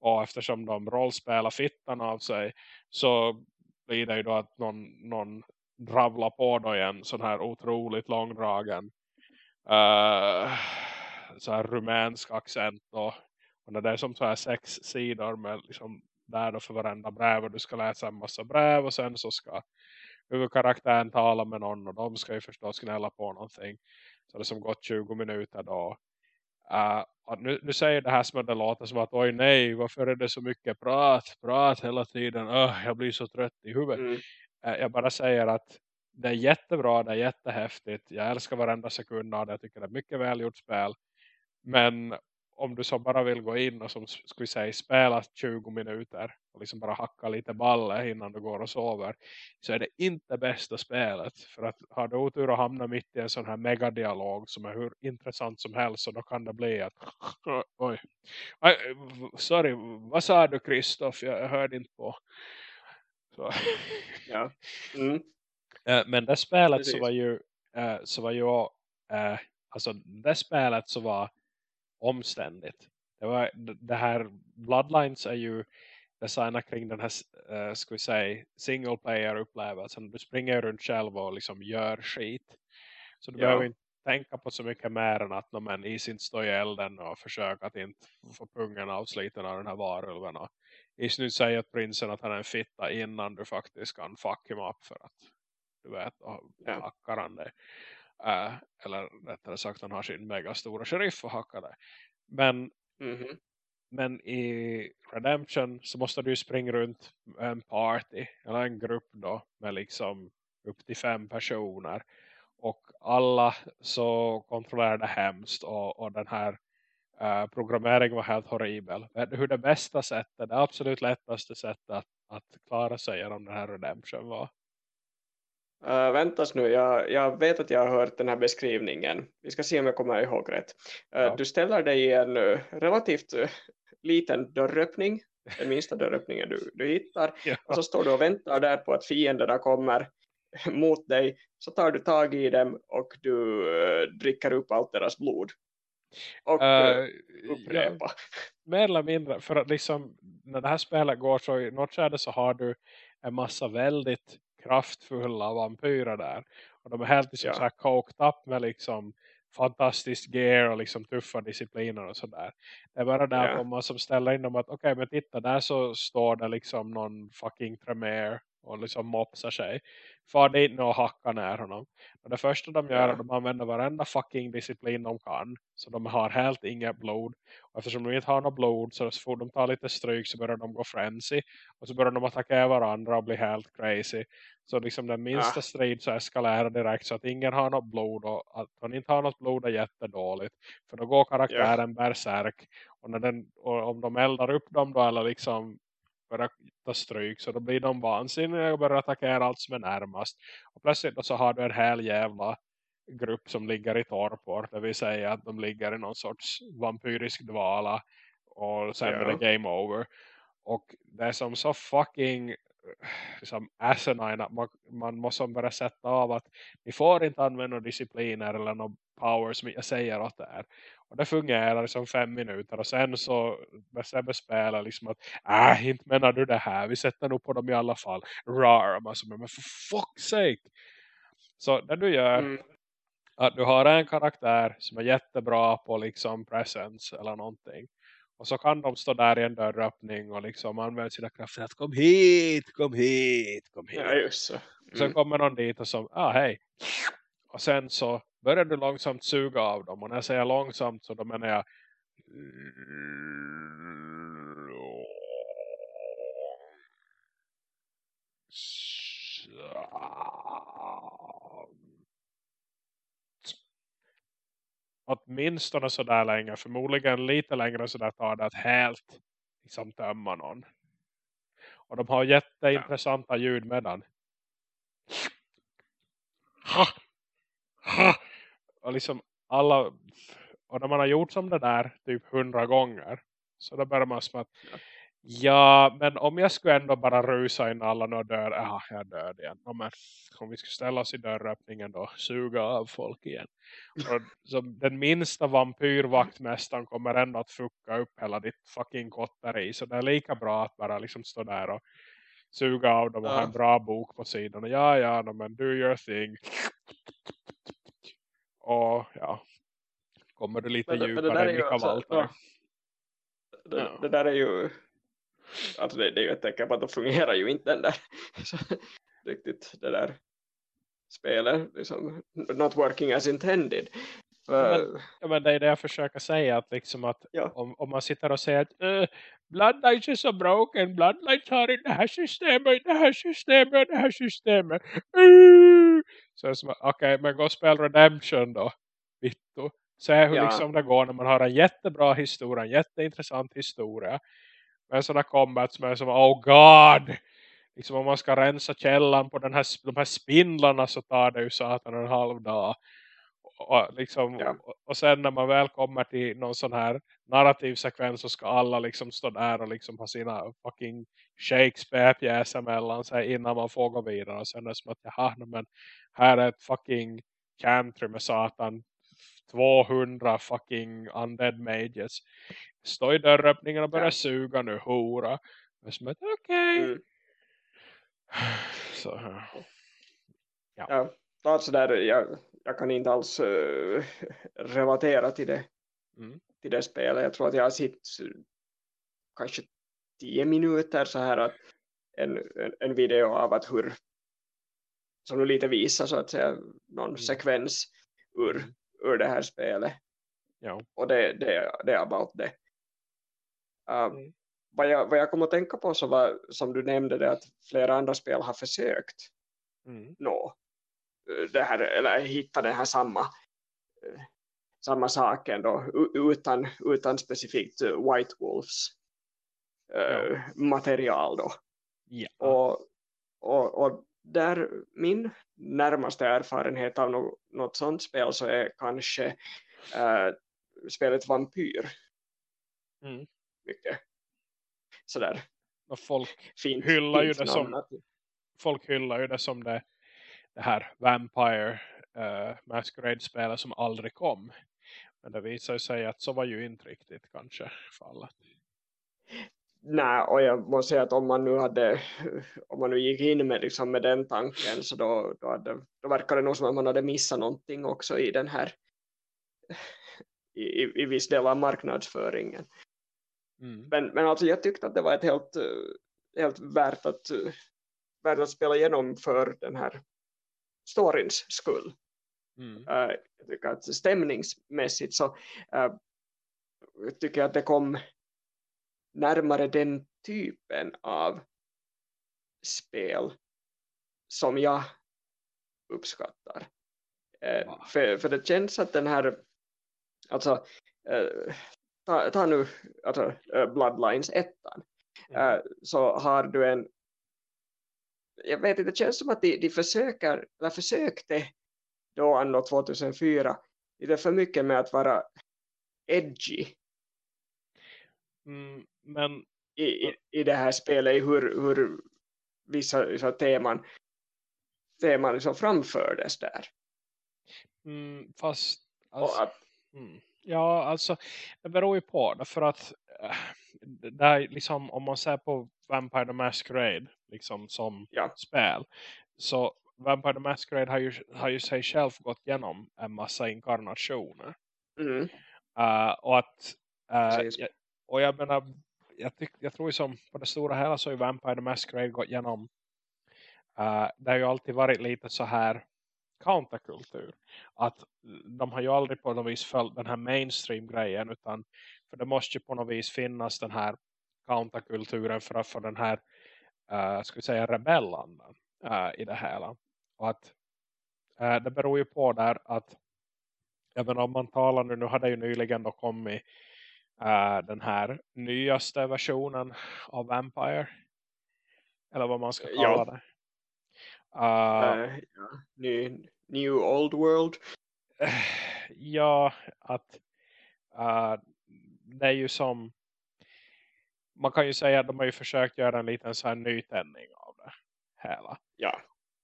Och eftersom de rollspelar fittan av sig så blir det ju då att någon, någon dravlar på då en sån här otroligt långdragen uh, så här rumänsk accent då. och när det är som så här sex sidor med liksom där då för varenda brev och du ska läsa en massa brev och sen så ska huvudkaraktären tala med någon och de ska ju förstås gnälla på någonting. Så det som gått 20 minuter då. Uh, nu, nu säger det här som det låter som att oj nej, varför är det så mycket prat, prat hela tiden. Uh, jag blir så trött i huvudet. Mm. Uh, jag bara säger att det är jättebra, det är jättehäftigt. Jag älskar varenda sekund av det. Jag tycker det är mycket välgjort spel. Men om du så bara vill gå in och som vi säga spela 20 minuter och liksom bara hacka lite balle innan du går och sover så är det inte bästa spelet för att har du otur att hamna mitt i en sån här megadialog som är hur intressant som helst så då kan det bli att oj, Aj, sorry, vad sa du Kristoff? Jag hörde inte på så. Ja. Mm. Eh, men det spelet så Precis. var ju eh, så var ju eh, alltså det spelet så var omständigt. Det, var, det här Bloodlines är ju designat kring den här uh, ska vi säga single player upplevelsen. Du springer runt själv och liksom gör skit. Så du Ja. behöver inte tänka på så mycket mer än att man is inte stå i elden och försöka att inte få pungen avsliten av den här varulven. Och is nu säger att prinsen att han är en fitta innan du faktiskt kan fuck him up för att du vet och Ja. hackar han det. Uh, eller rättare sagt han har sin megastora sheriff och hacka där. Men, mm -hmm. men i Redemption så måste du springa runt en party eller en grupp då med liksom upp till fem personer. Och alla så kontrollerar det hemskt och, och den här uh, programmeringen var helt horribel. Du hur det bästa sättet, det absolut lättaste sättet att, att klara sig genom den här Redemption var? Uh, väntas nu, jag, jag vet att jag har hört den här beskrivningen. Vi ska se om jag kommer ihåg rätt. Uh, ja. Du ställer dig i en uh, relativt liten dörröppning, den minsta dörröppningen du, du hittar. Ja. Och så står du och väntar där på att fienderna kommer mot dig. Så tar du tag i dem och du dricker upp allt deras blod. Och upprepa. Ja, mer eller mindre, för att liksom när det här spelet går så i något skede så har du en massa väldigt kraftfulla vampyrer där. Och de är helt liksom ja. så här coked up med liksom fantastiskt gear och liksom tuffa discipliner och sådär. Det är bara där om man som ställer in dem att okej okay, men titta där så står det liksom någon fucking premier och liksom mopsar sig. Far dit nu och hacka ner honom. Och det första de gör är att de använder varenda fucking disciplin de kan. Så de har helt inget blod. Och eftersom de inte har något blod så får de ta lite stryk så börjar de gå frenzy. Och så börjar de attackera varandra och bli helt crazy. Så liksom den minsta ah. strid så eskalerar direkt så att ingen har något blod. Och att han inte har något blod är jättedåligt. För då går karaktären yeah. bärsärk. Och, när den, och om de eldar upp dem då eller liksom börjar ta stryk så då blir de vansinniga och börjar attackera allt som är närmast. Och plötsligt så har du en hel jävla grupp som ligger i torpor. Det vill säga att de ligger i någon sorts vampyrisk dvala och sen yeah. är det game over. Och det är som så fucking liksom asinine att man, man måste börja sätta av att ni får inte använda discipliner eller någon power som jag säger att det är. Och det fungerar liksom fem minuter och sen så bestämmer spelar liksom att äh, inte menar du det här, vi sätter nog på dem i alla fall. Rar, man som, men för fuck's sake. Så det du gör mm. att du har en karaktär som är jättebra på liksom presence eller någonting. Och så kan de stå där i en dörröppning och liksom använda sina krafter att kom hit, kom hit, kom hit. Ja, just så. Mm. Sen kommer någon dit och som, ah hej. Och sen så börjar du långsamt suga av dem. Och när jag säger långsamt så då menar jag åtminstone så där länge. Förmodligen lite längre så där tar det att helt liksom tömma någon. Och de har jätteintressanta ljud med den. Ha! Och liksom alla och när man har gjort som det där typ hundra gånger så då börjar man som att ja. Men om jag skulle ändå bara rusa in alla och dör, ja, jag är död igen. Ja, men om vi skulle ställa oss i dörröppningen då, suga av folk igen. Och, så den minsta vampyrvaktmästaren kommer ändå att fucka upp hela ditt fucking kotteri. Så det är lika bra att bara liksom stå där och suga av dem och ja. ha en bra bok på sidan. Och ja, ja, no, men do your thing. Och ja, kommer du lite men, djupare men än Mika Walter. Det, ja. det där är ju alltså det, det är ju ett tecken på att då fungerar ju inte den där riktigt det där spelet liksom, not working as intended men, ja, men det är det jag försöker säga att, liksom att ja. om, om man sitter och säger att uh, Bloodlines är så broken Bloodlines har i det här systemet det här systemet det här systemet uh! Så är det som okej okay, men gå och spela Redemption då Vittu. Se hur ja. liksom det går när man har en jättebra historia en jätteintressant historia med sådana combat som är som, oh god. Liksom om man ska rensa källan på den här, de här spindlarna så tar det ju satan en halv dag. Och, liksom, ja. och, och sen när man väl kommer till någon sån här narrativ sekvens så ska alla liksom stå där och liksom ha sina fucking Shakespeare-pjäser mellan sig innan man får gå vidare. Och sen är det som att jaha, men här är ett fucking country med satan 200 fucking undead mages stå i dörröppningen och börja ja. suga nu, hora. Men som att, okej. Okay. Mm. Så, ja. ja. Alltså där, jag, jag kan inte alls uh, relatera till det, mm. till det spelet. Jag tror att jag har sett kanske tio minuter så här att en, en, en video av att hur som du lite visar så att säga någon mm. sekvens ur, Mm. ur det här spelet. Ja. Och det, det, det är about det. Uh, Mm. vad, jag, vad jag kom att tänka på så var, som du nämnde det, att flera andra spel har försökt Mm. nå det här, eller hitta den här samma eh, samma saken då, utan, utan specifikt eh, White Wolves eh, material då. Ja. Och, och, och där min närmaste erfarenhet av no, något sånt spel så är kanske eh, spelet Vampyr. Mm. Mycket sådär Och folk, fint, Hyllar ju fint det som- folk hyllar ju det som det, det här Vampire uh, Masquerade-spelet som aldrig kom. Men det visar ju sig att så var ju inte riktigt kanske fallet. Nej, och jag måste säga att om man nu hade om man nu gick in med, liksom, med den tanken så då, då, hade, då verkar det nog som att man hade missat någonting också i den här i, i, i viss del av marknadsföringen. Mm. Men, men alltså jag tyckte att det var ett helt, helt värt, att, värt att spela igenom för den här storyns skull. Mm. Uh, jag tycker att stämningsmässigt så uh, tycker jag att det kom närmare den typen av spel som jag uppskattar. Uh, Va? för, för det känns att den här alltså ta, ta nu alltså, Bloodlines 1 Mm. så har du en jag vet inte, det känns som att de, de försöker eller försökte då anno 2004 lite för mycket med att vara edgy Mm. Men i, i, i det här spelet i hur, hur vissa, vissa teman teman liksom framfördes där mm, fast alltså, att, mm. ja alltså det beror ju på därför att det där liksom om man ser på Vampire the Masquerade liksom som ja, spel. Så Vampire the Masquerade har ju, har ju sig själv gått igenom en massa inkarnationer. Mm, Uh, och att uh, jag, och jag menar jag, tyck, jag tror ju som på det stora hela så ju Vampire the Masquerade gått igenom uh, det har ju alltid varit lite så här counterkultur. Att de har ju aldrig på något vis följt den här mainstream grejen utan för det måste ju på något vis finnas den här counterkulturen för att få den här uh, vi säga rebellandan uh, i det hela och att uh, det beror ju på där att menar om man talar nu, nu har det ju nyligen då kommit uh, den här nyaste versionen av Vampire. Eller vad man ska Ja. kalla det. Uh, äh, ja, new, new old world ja, att uh, det är ju som man kan ju säga att de har ju försökt göra en liten så här nytändning av det hela. ja,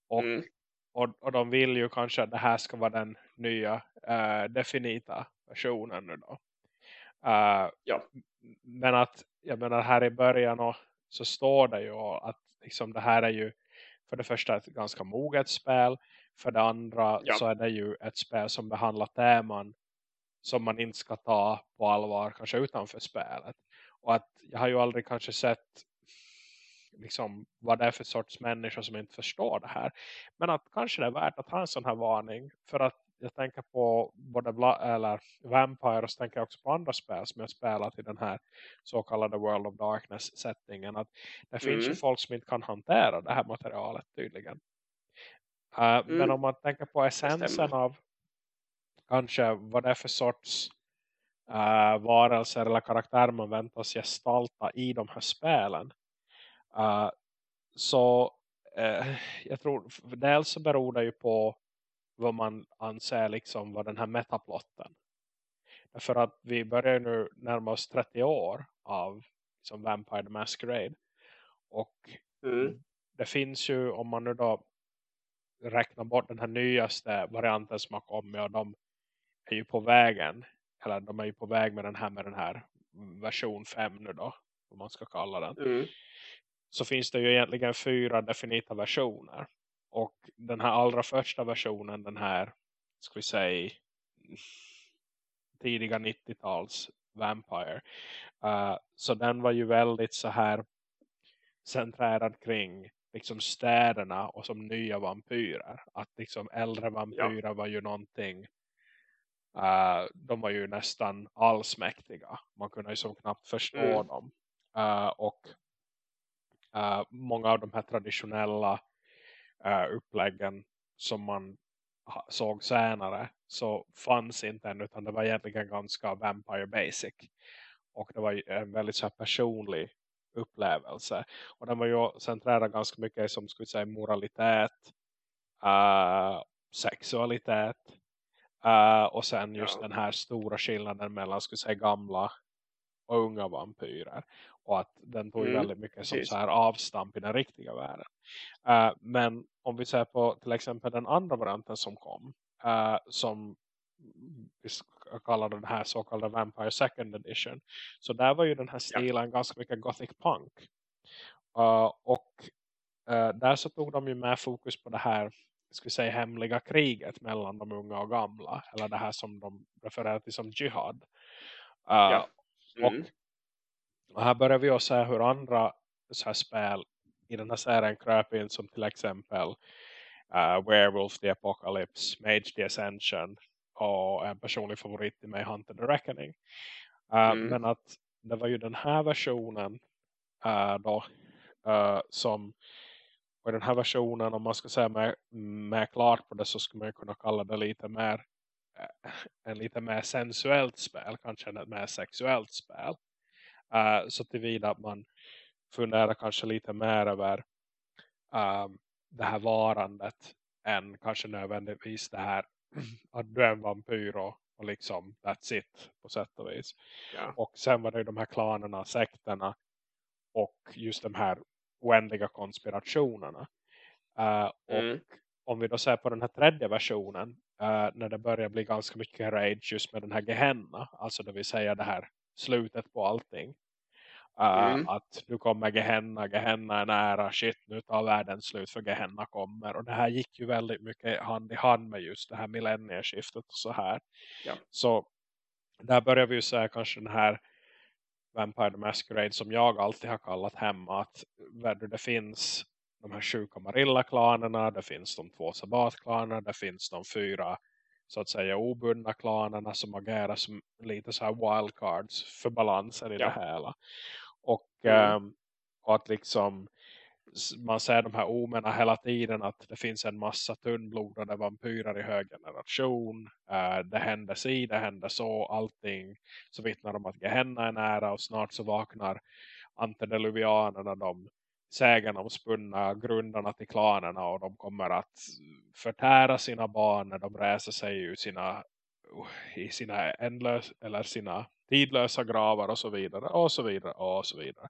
Och, mm, och, och de vill ju kanske att det här ska vara den nya uh, definita versionen nu då. Uh, Ja. Men att jag menar här i början och, så står det ju att liksom det här är ju för det första ett ganska moget spel. För det andra Ja. så är det ju ett spel som behandlar teman som man inte ska ta på allvar kanske utanför spelet. Och att jag har ju aldrig kanske sett liksom vad det är för sorts människor som inte förstår det här. Men att kanske det är värt att ha en sån här varning. För att jag tänker på både Bla eller Vampire och så tänker jag också på andra spel som jag spelat i den här så kallade World of Darkness-settingen. Att det finns ju Mm. folk som inte kan hantera det här materialet tydligen. Uh, Men Mm. om man tänker på essensen av kanske vad det är för sorts uh, varelser eller karaktär man väntas gestalta i de här spelen. Uh, så uh, jag tror dels så beror det ju på vad man anser liksom var den här metaplotten. För att vi börjar nu närma oss 30 år av liksom Vampire the Masquerade. Och mm, det finns ju om man nu då räknar bort den här nyaste varianten som har kommit och de är ju på vägen eller de är ju på väg med den här med den här version 5 nu då om man ska kalla den. Mm, så finns det ju egentligen fyra definita versioner. Och den här allra första versionen den här ska vi säga tidiga 90-tals Vampire uh, så den var ju väldigt så här centrerad kring liksom städerna och som nya vampyrer. Att liksom äldre vampyrer var ju någonting Uh, de var ju nästan allsmäktiga. Man kunde ju som knappt förstå Mm. dem. Uh, och uh, många av de här traditionella uppläggen som man såg senare så fanns inte än utan det var egentligen ganska Vampire Basic. Och det var en väldigt så personlig upplevelse. Och den var ju centrerad ganska mycket som skulle säga moralitet, sexualitet uh, och sen just Ja. den här stora skillnaden mellan skulle säga gamla och unga vampyrer. Och att den tog Mm, väldigt mycket som precis. så här avstamp i den riktiga världen. Uh, men om vi ser på till exempel den andra varianten som kom. Uh, som vi kallar den här så kallade Vampire Second Edition. Så där var ju den här stilen ganska mycket gothic punk. Uh, och där så tog de ju med fokus på det här ska säga hemliga kriget mellan de unga och gamla. Eller det här som de refererar till som jihad. Uh, Ja. Mm. och, och här börjar vi också se hur andra så här spel i den här serien kröp in som till exempel uh, Werewolf the Apocalypse, Mage the Ascension och en personlig favorit i mig Hunter the Reckoning. Uh, Mm. Men att det var ju den här versionen då som och i den här versionen om man ska säga med, med klart på det så skulle man kunna kalla det lite mer uh, en lite mer sensuellt spel kanske än ett mer sexuellt spel. Uh, så tillvida att man funderar kanske lite mer över um, det här varandet än kanske nödvändigtvis det här att du är en vampyr och, och liksom that's it på sätt och vis. Ja. Och sen var det ju de här klanerna, sekterna och just de här oändliga konspirationerna. Uh, och Mm. om vi då ser på den här tredje versionen uh, när det börjar bli ganska mycket rage just med den här Gehenna, alltså det vill säga det här slutet på allting. Uh, Mm. Att nu kommer Gehenna, Gehenna är nära, shit nu tar världen slut för Gehenna kommer. Och det här gick ju väldigt mycket hand i hand med just det här millennieskiftet och så här. Ja. Så där börjar vi ju säga kanske den här Vampire the Masquerade som jag alltid har kallat hemma. Att där det finns de här sju Camarilla-klanerna, det finns de två Sabat-klanerna, det finns de fyra så att säga obundna klanerna som agerar som lite så här wildcards för balansen i Ja. det hela. Och, Mm. ehm, och att liksom man ser de här omena hela tiden att det finns en massa tunnblodade vampyrer i hög generation. Eh, det händer si, det händer så, allting så vittnar om att Gehenna är nära och snart så vaknar antedeluvianerna de sägen om spunna grundarna till klanerna och de kommer att förtära sina barn när de reser sig ur sina uh, i sina ändlösa eller sina tidlösa gravar och så vidare och så vidare och så vidare.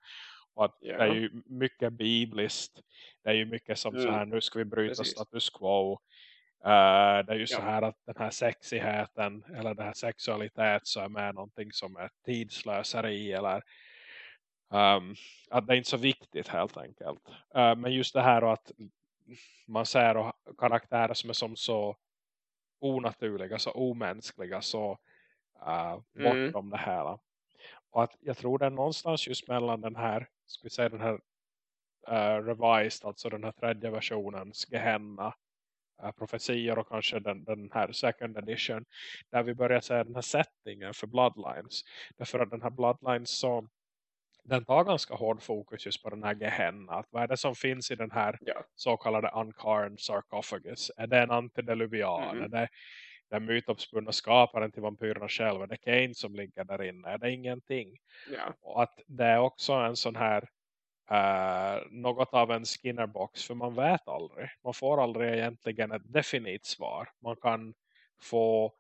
Och att Ja. det är ju mycket bibliskt. Det är ju mycket som så Mm. här, nu ska vi bryta Precis. status quo. Eh, det är ju så Ja. här att den här sexigheten eller den här sexualitet så är med någonting som är tidslöseri eller ehm, att det är inte så viktigt helt enkelt. Eh, men just det här och att man ser karaktärer som är som så onaturliga, så omänskliga, så uh, Mm. bortom det här. Och att jag tror det är någonstans just mellan den här, ska vi säga den här uh, revised, alltså den här tredje versionens Gehenna uh, profetier och kanske den, den här second edition där vi börjar se den här settingen för Bloodlines. Därför att den här Bloodlines så den tar ganska hård fokus just på den här Gehenna. Att vad är det som finns i den här Ja. så kallade uncarned sarcophagus? Är det en antediluvian? Mm. Är det den mytopspunna skaparen till vampyrerna själva? Är det Kane som ligger där inne? Är det ingenting? Ja. Och att det är också en sån här eh, något av en Skinnerbox. För man vet aldrig. Man får aldrig egentligen ett definit svar. Man kan få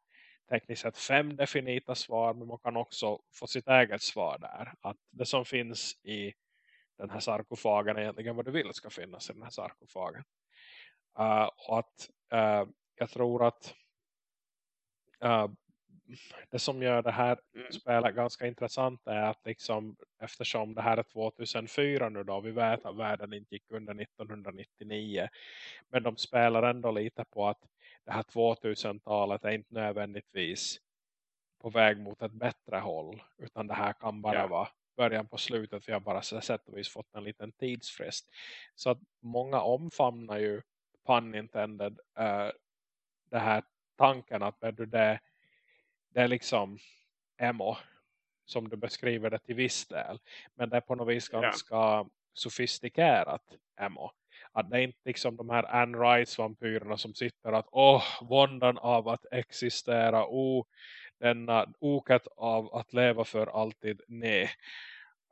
tekniskt sett fem definita svar. Men man kan också få sitt eget svar där. Att det som finns i den här sarkofagen är egentligen vad du vill ska finnas i den här sarkofagen. Uh, och att uh, jag tror att uh, det som gör det här Mm. spelet ganska intressant är att liksom eftersom det här är 2004 nu då vi vet att världen inte gick under 1999 men de spelar ändå lite på att det här 2000-talet är inte nödvändigtvis på väg mot ett bättre håll utan det här kan bara Ja. vara början på slutet vi har bara så sätt och vis fått en liten tidsfrist så att många omfamnar ju pun intended uh, det här tanken att du det det är liksom emo som du beskriver det till viss del. Men det är på något vis ganska ja. sofistikerat emo. Att det är inte liksom de här Anne Rice-vampyrerna som sitter att åh, våndan av att existera, oh, denna oket av att leva för alltid, nej.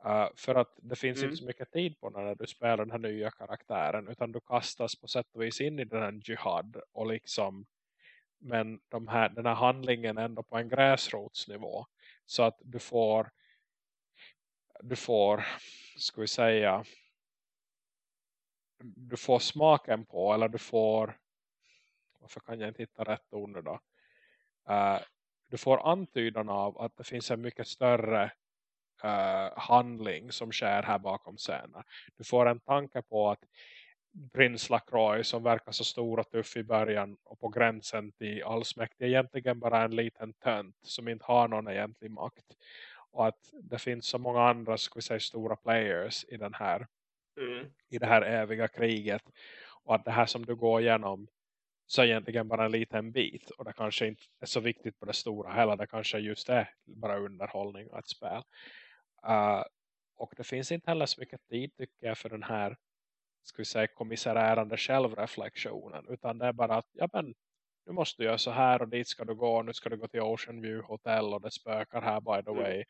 Uh, för att det finns mm. inte så mycket tid på när du spelar den här nya karaktären utan du kastas på sätt och vis in i den här jihad och liksom men de här, den här handlingen ändå på en gräsrotsnivå så att du får du får ska vi säga du får smaken på eller du får varför kan jag inte hitta rätt ord nu då uh, du får antydan av att det finns en mycket större uh, handling som sker här bakom scenen. Du får en tanke på att prins Lacroix som verkar så stor och tuff i början och på gränsen till allsmäktig egentligen bara en liten tönt som inte har någon egentlig makt. Och att det finns så många andra ska vi säga, stora players i den här mm. i det här eviga kriget. Och att det här som du går igenom så är egentligen bara en liten bit. Och det kanske inte är så viktigt på det stora heller. Det kanske just är bara underhållning och ett spel. Uh, och det finns inte heller så mycket tid tycker jag för den här ska vi säga kommissärärande självreflektionen. Utan det är bara att ja men nu måste du göra så här och dit ska du gå. Nu ska du gå till Ocean View Hotel och det spökar här by the mm. way.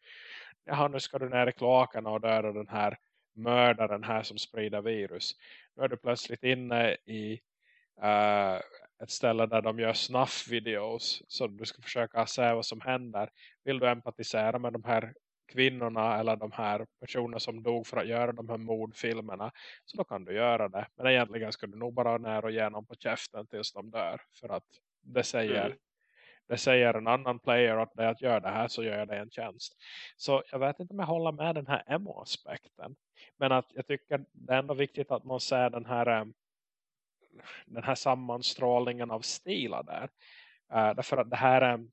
Jaha nu ska du ner i kloakerna och döda den här mördaren här som sprider virus. Nu är du plötsligt inne i uh, ett ställe där de gör snuff-videos så du ska försöka se vad som händer. Vill du empatisera med de här kvinnorna eller de här personerna som dog för att göra de här mordfilmerna så då kan du göra det. Men egentligen ska du nog bara ner och igenom på käften tills de dör för att det säger mm. det säger en annan player att det att göra det här så gör jag det en tjänst. Så jag vet inte om jag håller med den här emo-aspekten. Men att jag tycker det är ändå viktigt att man ser den här eh, den här sammanstrålningen av stilar där. Uh, därför att det här är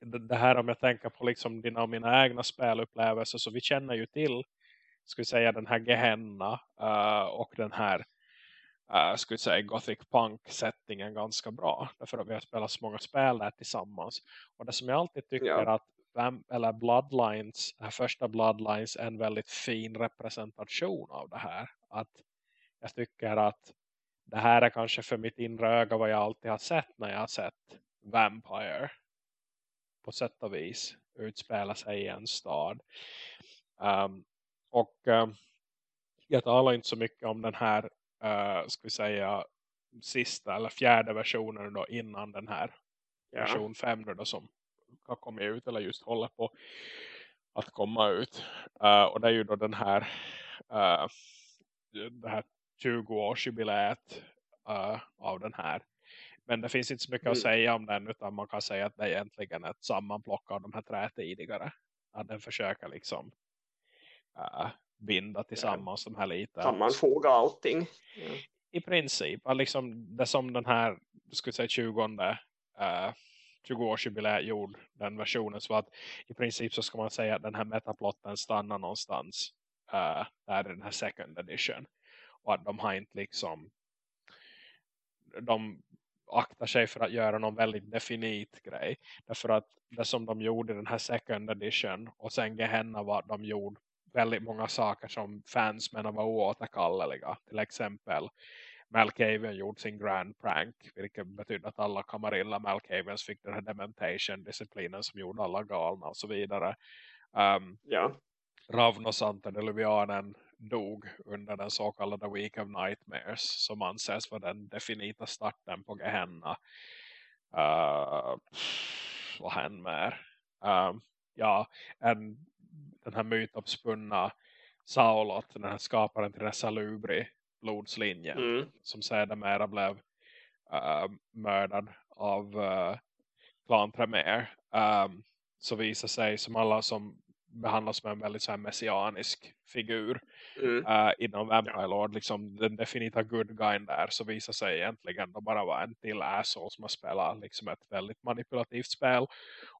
det här om jag tänker på liksom dina och mina egna spelupplevelser så vi känner ju till ska vi säga den här Gehenna uh, och den här uh, ska vi säga Gothic Punk settingen ganska bra. Därför att vi har spelat så många spel där tillsammans. Och det som jag alltid tycker ja. att eller Bloodlines, här första Bloodlines är en väldigt fin representation av det här. Att jag tycker att det här är kanske för mitt inre öga vad jag alltid har sett när jag har sett Vampire på sätt och vis utspela sig i en stad. Um, och um, jag talar inte så mycket om den här, uh, ska vi säga, sista eller fjärde versionen då innan den här ja. version 5 då som har kommit ut eller just håller på att komma ut. Uh, och det är ju då den här uh, det här 20-årsjubileet uh, av den här men det finns inte så mycket mm. att säga om den utan man kan säga att det är egentligen ett sammanplock av de här tre tidigare. Att den försöker liksom uh, binda tillsammans ja. de här lite. Sammanfoga allting. Mm. I princip. Liksom det som den här skulle säga 20 uh, 20-årsjubileet gjord den versionen så att i princip så ska man säga att den här metaplotten stannar någonstans uh, där i den här second edition och att de har inte liksom de aktar sig för att göra någon väldigt definit grej. Därför att det som de gjorde i den här second edition och sen Gehenna var de gjorde väldigt många saker som fans menar var oåterkalleliga. Till exempel Malkavian gjorde sin grand prank vilket betyder att alla kamarilla Malkavians fick den här dementation disciplinen som gjorde alla galna och så vidare. Um, ja. Ravnos Antediluvianen dog under den så kallade Week of Nightmares som anses vara den definita starten på Gehenna. Uh, vad hände mer? Uh, ja, en, den här mytomspunna Saulot, den här skaparen till den salubri blodslinjen mm. som sedermera blev uh, mördad av uh, Clan Premier. Um, så visar sig som alla som behandlas som en väldigt så här messianisk figur mm. uh, inom Vampire Lord. Liksom, den definita good guyn där så visar sig egentligen då bara vara en till asshole som har spelat liksom ett väldigt manipulativt spel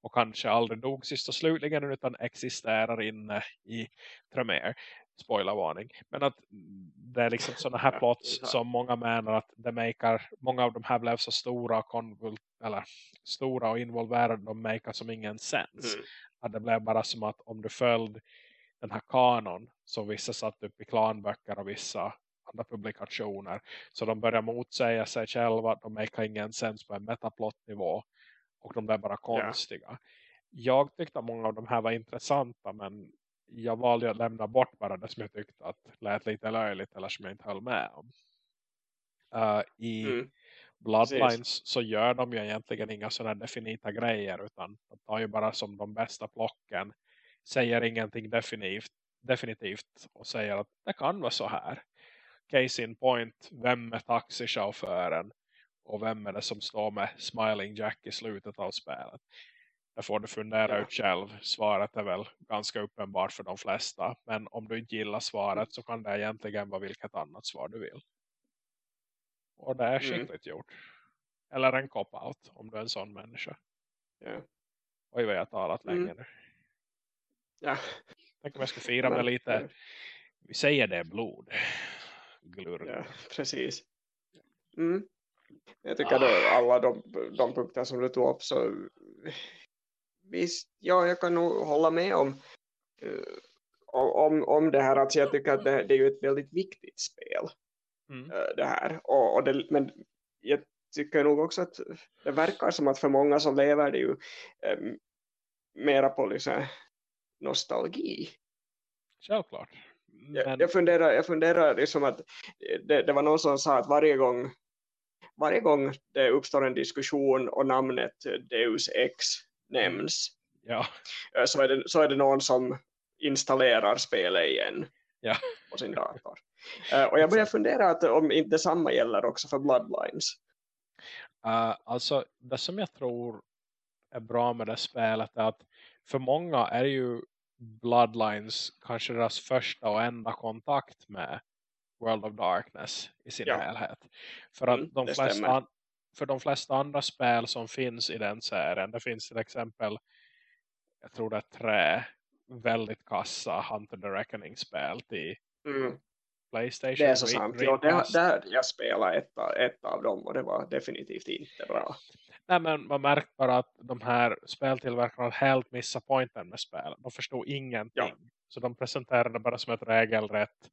och kanske aldrig dog sist och slutligen utan existerar inne i Tremere spoilervarning. Men att det är liksom sådana här plots som många menar att det makar, många av de här blev så stora och eller stora och involverade de make som ingen sens. Mm. Att det blev bara som att om du följde den här kanon som vissa satt upp i klanböcker och vissa andra publikationer. Så de börjar motsäga sig själva. De make ingen sens på en metaplottnivå. Och de blev bara konstiga. Yeah. Jag tyckte att många av de här var intressanta. Men jag valde att lämna bort bara det som jag tyckte att lät lite löjligt. Eller som jag inte höll med om. Uh, I mm. Bloodlines Precis. så gör de ju egentligen inga sådana definita grejer. Utan de tar ju bara som de bästa plocken. Säger ingenting definitivt, definitivt. Och säger att det kan vara så här case in point, vem är taxichauffören och vem är det som står med Smiling Jack i slutet av spelet. Där får du fundera ja. ut själv. Svaret är väl ganska uppenbart för de flesta. Men om du inte gillar svaret så kan det egentligen vara vilket annat svar du vill. Och det är skickligt mm. gjort. Eller en cop-out om du är en sån människa. Ja. Oj vad jag har talat mm. länge nu. Ja. Tänk om jag ska fira med lite. Vi säger det blod glurr. Ja, precis. Mm. Jag tycker ah. alla de, de punkter som du tog upp så visst, ja, jag kan nog hålla med om uh, om, om det här. Alltså jag tycker att det, det är ju ett väldigt viktigt spel. Mm. Uh, det här. Och, och det, men jag tycker nog också att det verkar som att för många så lever det ju um, mera på liksom nostalgi. Självklart. Jag, jag funderar, jag funderar liksom att det, det, var någon som sa att varje gång varje gång det uppstår en diskussion och namnet Deus Ex nämns ja. Eh, så, är det, så är det någon som installerar spelet igen ja. på sin dator. Uh, och jag börjar fundera att om inte samma gäller också för Bloodlines. Uh, alltså det som jag tror är bra med det spelet är att för många är ju Bloodlines kanske deras första och enda kontakt med World of Darkness i sin ja. helhet. För att mm, de flesta, för de flesta andra spel som finns i den serien, det finns till exempel jag tror det är tre väldigt kassa Hunter the Reckoning-spel till mm. Playstation. Det är så sant. Ja, det, där jag spelade ett, ett av dem och det var definitivt inte bra. Nej men man märker bara att de här speltillverkarna helt missar poängen med spel. De förstod ingenting. Ja. Så de presenterade bara som ett regelrätt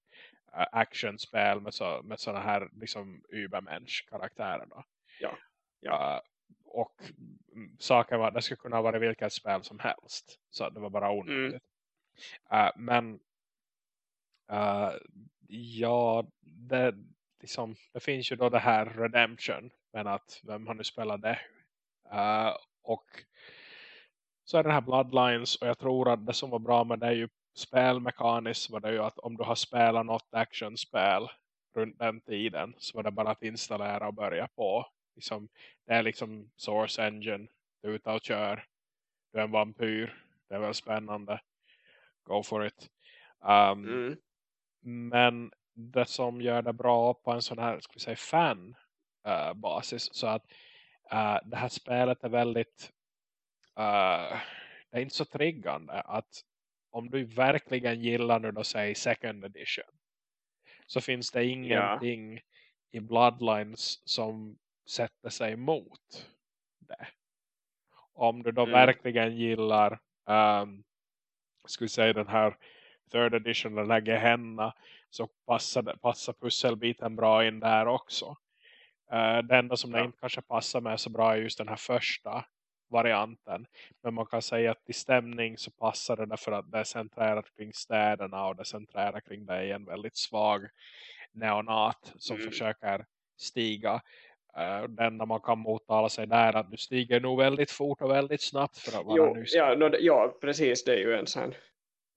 uh, actionspel med, så, med sådana här liksom Übermensch-karaktärer. Då. Ja. ja. Uh, och saken var att det skulle kunna vara vilket spel som helst. Så det var bara onödigt. Mm. Uh, men uh, ja, det, liksom, det finns ju då det här Redemption. Men att vem har nu spelat det? Uh, och så är det här Bloodlines och jag tror att det som var bra med det är ju spelmekaniskt var det ju att om du har spelat något actionspel runt den tiden så var det bara att installera och börja på. Liksom, det är liksom Source Engine, du är ute och kör, du är en vampyr, det är väl spännande. Go for it. Um, mm. Men det som gör det bra på en sån här ska vi säga, fan uh, basis så att uh, det här spelet är väldigt uh, det är inte så triggande att om du verkligen gillar nu då säg second edition så finns det ingenting ja. i Bloodlines som sätter sig emot det. Om du då mm. verkligen gillar um, ska vi säga den här third edition, den här Gehenna så passar, passar pusselbiten bra in där också. Uh, det enda som ja. det inte kanske passar med så bra är just den här första varianten. Men man kan säga att i stämning så passar det därför att det är centrerat kring städerna och det är centrerat kring dig en väldigt svag neonat som mm. försöker stiga. Uh, det enda man kan mottala sig där är att du stiger nog väldigt fort och väldigt snabbt för att vara jo, ja, no, ja, precis. Det är ju en sån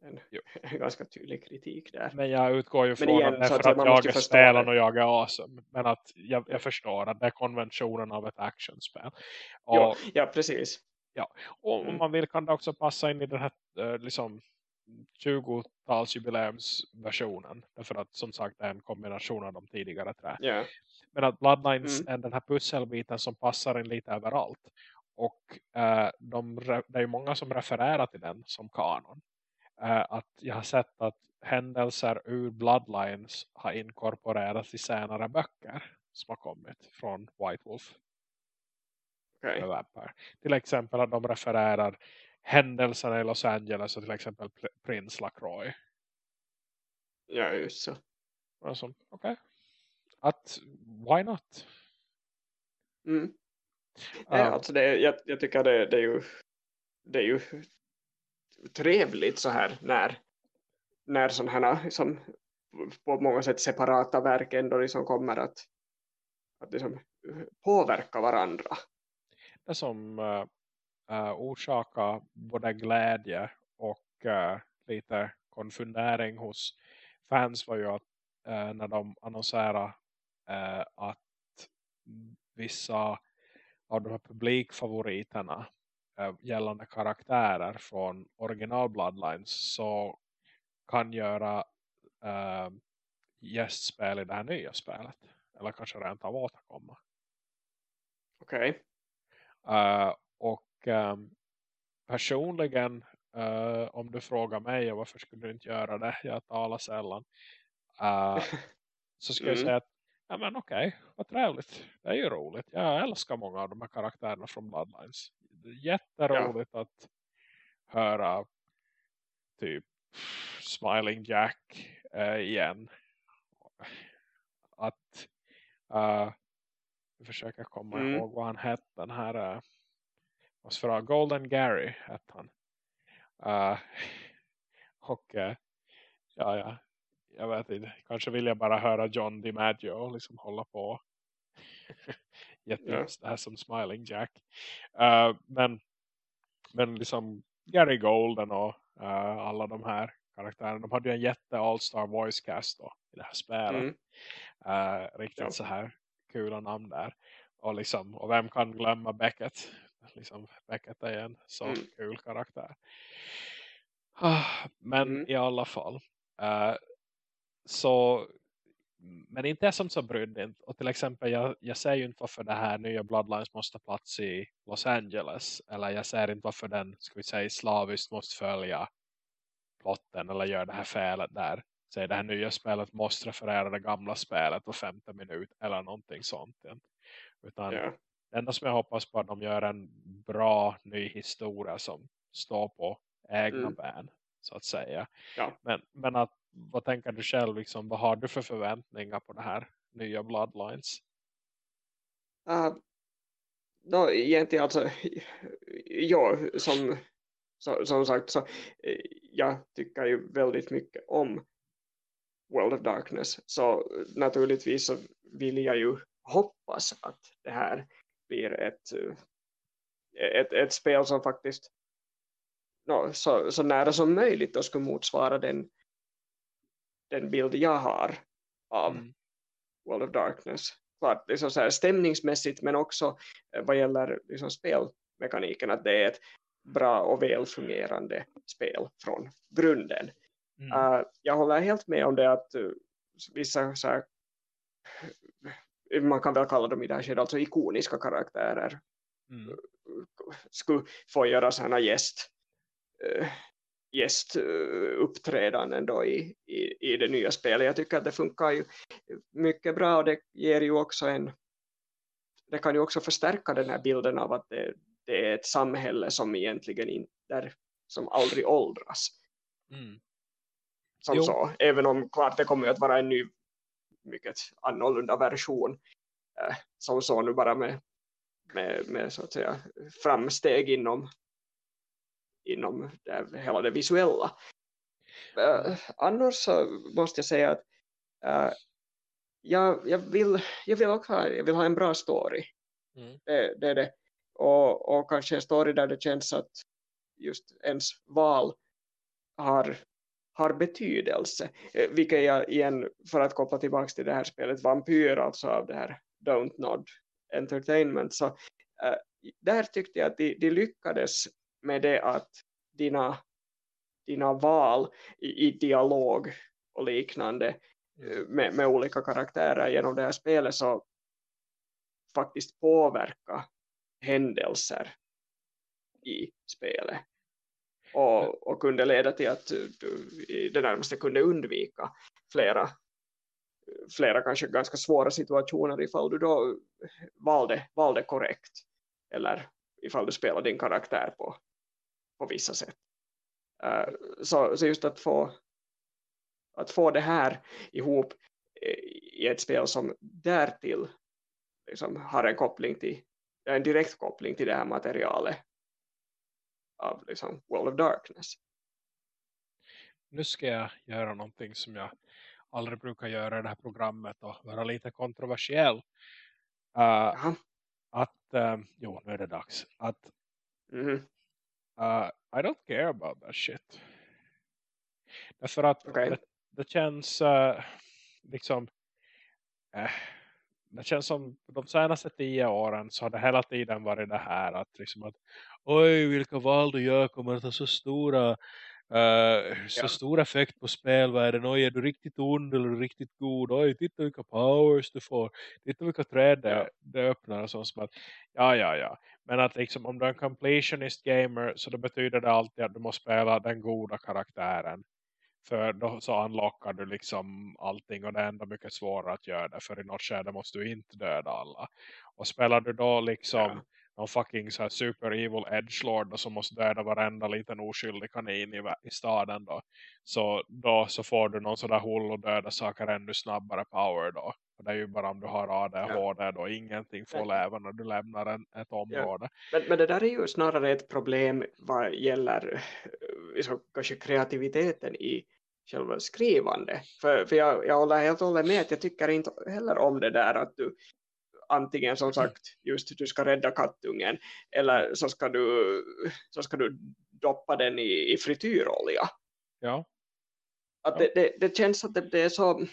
en, en ganska tydlig kritik där. Men jag utgår ju från igen, att att, att jag är spelaren och jag är awesome. Men att jag, jag förstår att det är konventionen av ett actionspel. Och, ja, ja, precis. Ja, och mm. om man vill kan det också passa in i den här uh, liksom 20-tals jubileumsversionen. Därför att som sagt det är en kombination av de tidigare trä. Yeah. Men att Bloodlines mm. är den här pusselbiten som passar in lite överallt. Och uh, de, det är ju många som refererar till den som kanon att jag har sett att händelser ur Bloodlines har inkorporerats i senare böcker som har kommit från White Wolf. Okay. Till exempel att de refererar händelserna i Los Angeles och till exempel Prince LaCroix. Ja, just så. Alltså, okej. Okay. Att, why not? Mm. Nej, alltså det, jag, jag tycker det, det, är ju det är ju trevligt så här när, när sådana här liksom, på många sätt separata verk ändå liksom kommer att, att liksom påverka varandra. Det som uh, uh, orsakar både glädje och uh, lite konfundering hos fans var ju att när de annonserade att vissa av de här publikfavoriterna gällande karaktärer från original Bloodlines så kan göra äh, gästspel i det här nya spelet. Eller kanske rent av återkomma. Okej. Okay. Uh, och um, personligen uh, om du frågar mig varför skulle du inte göra det? Jag talar sällan. Uh, så skulle mm. jag säga att ja men okej, okay, vad trevligt. Det är ju roligt. Jag älskar många av de här karaktärerna från Bloodlines. Jätteroligt ja. att höra typ Smiling Jack uh, igen. Att jag försöker komma mm. ihåg vad han hette. Den här uh, måste vara Golden Gary hette han. Uh, och uh, ja, ja, jag vet inte. Kanske vill jag bara höra John DiMaggio liksom hålla på. Yeah. det här som Smiling Jack. Uh, men, men liksom Gary Golden och uh, alla de här karaktärerna. De hade ju en jätte all-star voice cast då, i det här spelet. Mm. Uh, riktigt ja. så här kula namn där. Och, liksom, och vem kan glömma Beckett? Liksom, Beckett är en så mm. kul karaktär. Ah, men mm. i alla fall. Uh, så men inte är som så brydd och till exempel jag, jag ser ju inte varför det här nya Bloodlines måste plats i Los Angeles eller jag ser inte varför den ska vi säga slaviskt måste följa plotten eller göra det här felet där säg det här nya spelet måste referera det gamla spelet på femte minut eller någonting sånt utan yeah. det enda som jag hoppas på är att de gör en bra ny historia som står på egna mm. ben så att säga ja. men, men att vad tänker du själv? Liksom, vad har du för förväntningar på det här nya Bloodlines? Ah, uh, no, egentligen alltså, ja, som, så, som sagt så eh, jag tycker ju väldigt mycket om World of Darkness så naturligtvis så vill jag ju hoppas att det här blir ett, eh, ett, ett spel som faktiskt no, så, så nära som möjligt då skulle motsvara den den bild jag har av mm. World of Darkness. Klart, liksom så här, stämningsmässigt men också eh, vad gäller liksom spelmekaniken att det är ett bra och välfungerande spel från grunden. Mm. Uh, jag håller helt med om det att uh, vissa så här, man kan väl kalla dem i det här skedet alltså ikoniska karaktärer mm. skulle få göra sådana gäst gästuppträdanden då i, i, i det nya spelet. Jag tycker att det funkar ju mycket bra och det ger ju också en det kan ju också förstärka den här bilden av att det, det är ett samhälle som egentligen inte som aldrig åldras. Mm. Som jo. så, även om klart det kommer att vara en ny mycket annorlunda version eh, som så nu bara med, med, med så att säga framsteg inom inom det, hela det visuella. Uh, annars så måste jag säga att uh, jag, jag, vill, jag, vill också ha, jag vill ha en bra story. Mm. Det, det är det. Och, och kanske en story där det känns att just ens val har, har betydelse. Eh, vilket jag igen, för att koppla tillbaka till det här spelet Vampyr, alltså av det här Don't Nod Entertainment. Så uh, där tyckte jag att de, de lyckades med det att dina, dina val i, i dialog och liknande eh, med, med olika karaktärer genom det här spelet så faktiskt påverka händelser i spelet. Och, och kunde leda till att du i det närmaste kunde undvika flera flera kanske ganska svåra situationer ifall du då valde, valde korrekt eller ifall du spelar din karaktär på, på vissa sätt. Uh, så, så just att få att få det här ihop i ett spel som därtill liksom har en koppling till en direkt koppling till det här materialet av liksom World of Darkness. Nu ska jag göra någonting som jag aldrig brukar göra i det här programmet och vara lite kontroversiell. Uh, att, uh, jo nu är det dags. Att mm -hmm. Uh, I don't care about that shit. Därför att okay. det, det, känns uh, liksom uh, det känns som de senaste tio åren så har det hela tiden varit det här att liksom att oj vilka val du gör kommer att ha så stora uh, så ja. stor effekt på spelvärlden oj är du riktigt ond eller riktigt god oj titta vilka powers du får titta vilka träd det, ja. det öppnar och sånt som att ja ja ja men att liksom om du är en completionist gamer så det betyder det alltid att du måste spela den goda karaktären för då så unlockar du liksom allting och det är ändå mycket svårare att göra det. För i något skede måste du inte döda alla. Och spelar du då liksom ja. Någon fucking så här super evil edgelord som måste döda varenda liten oskyldig kanin i, i staden då. Så då så får du någon sådär hull och döda saker ännu snabbare power då. Och det är ju bara om du har ADHD ja. då ingenting får leva när du lämnar en, ett område. Ja. Men, men det där är ju snarare ett problem vad gäller liksom, kanske kreativiteten i själva skrivande. För, för jag, jag håller helt och hållet med att jag tycker inte heller om det där att du antingen som sagt just du ska rädda kattungen eller så ska du, så ska du doppa den i, i frityrolja. Ja. Att ja. Det, det, det, känns att det, det är så...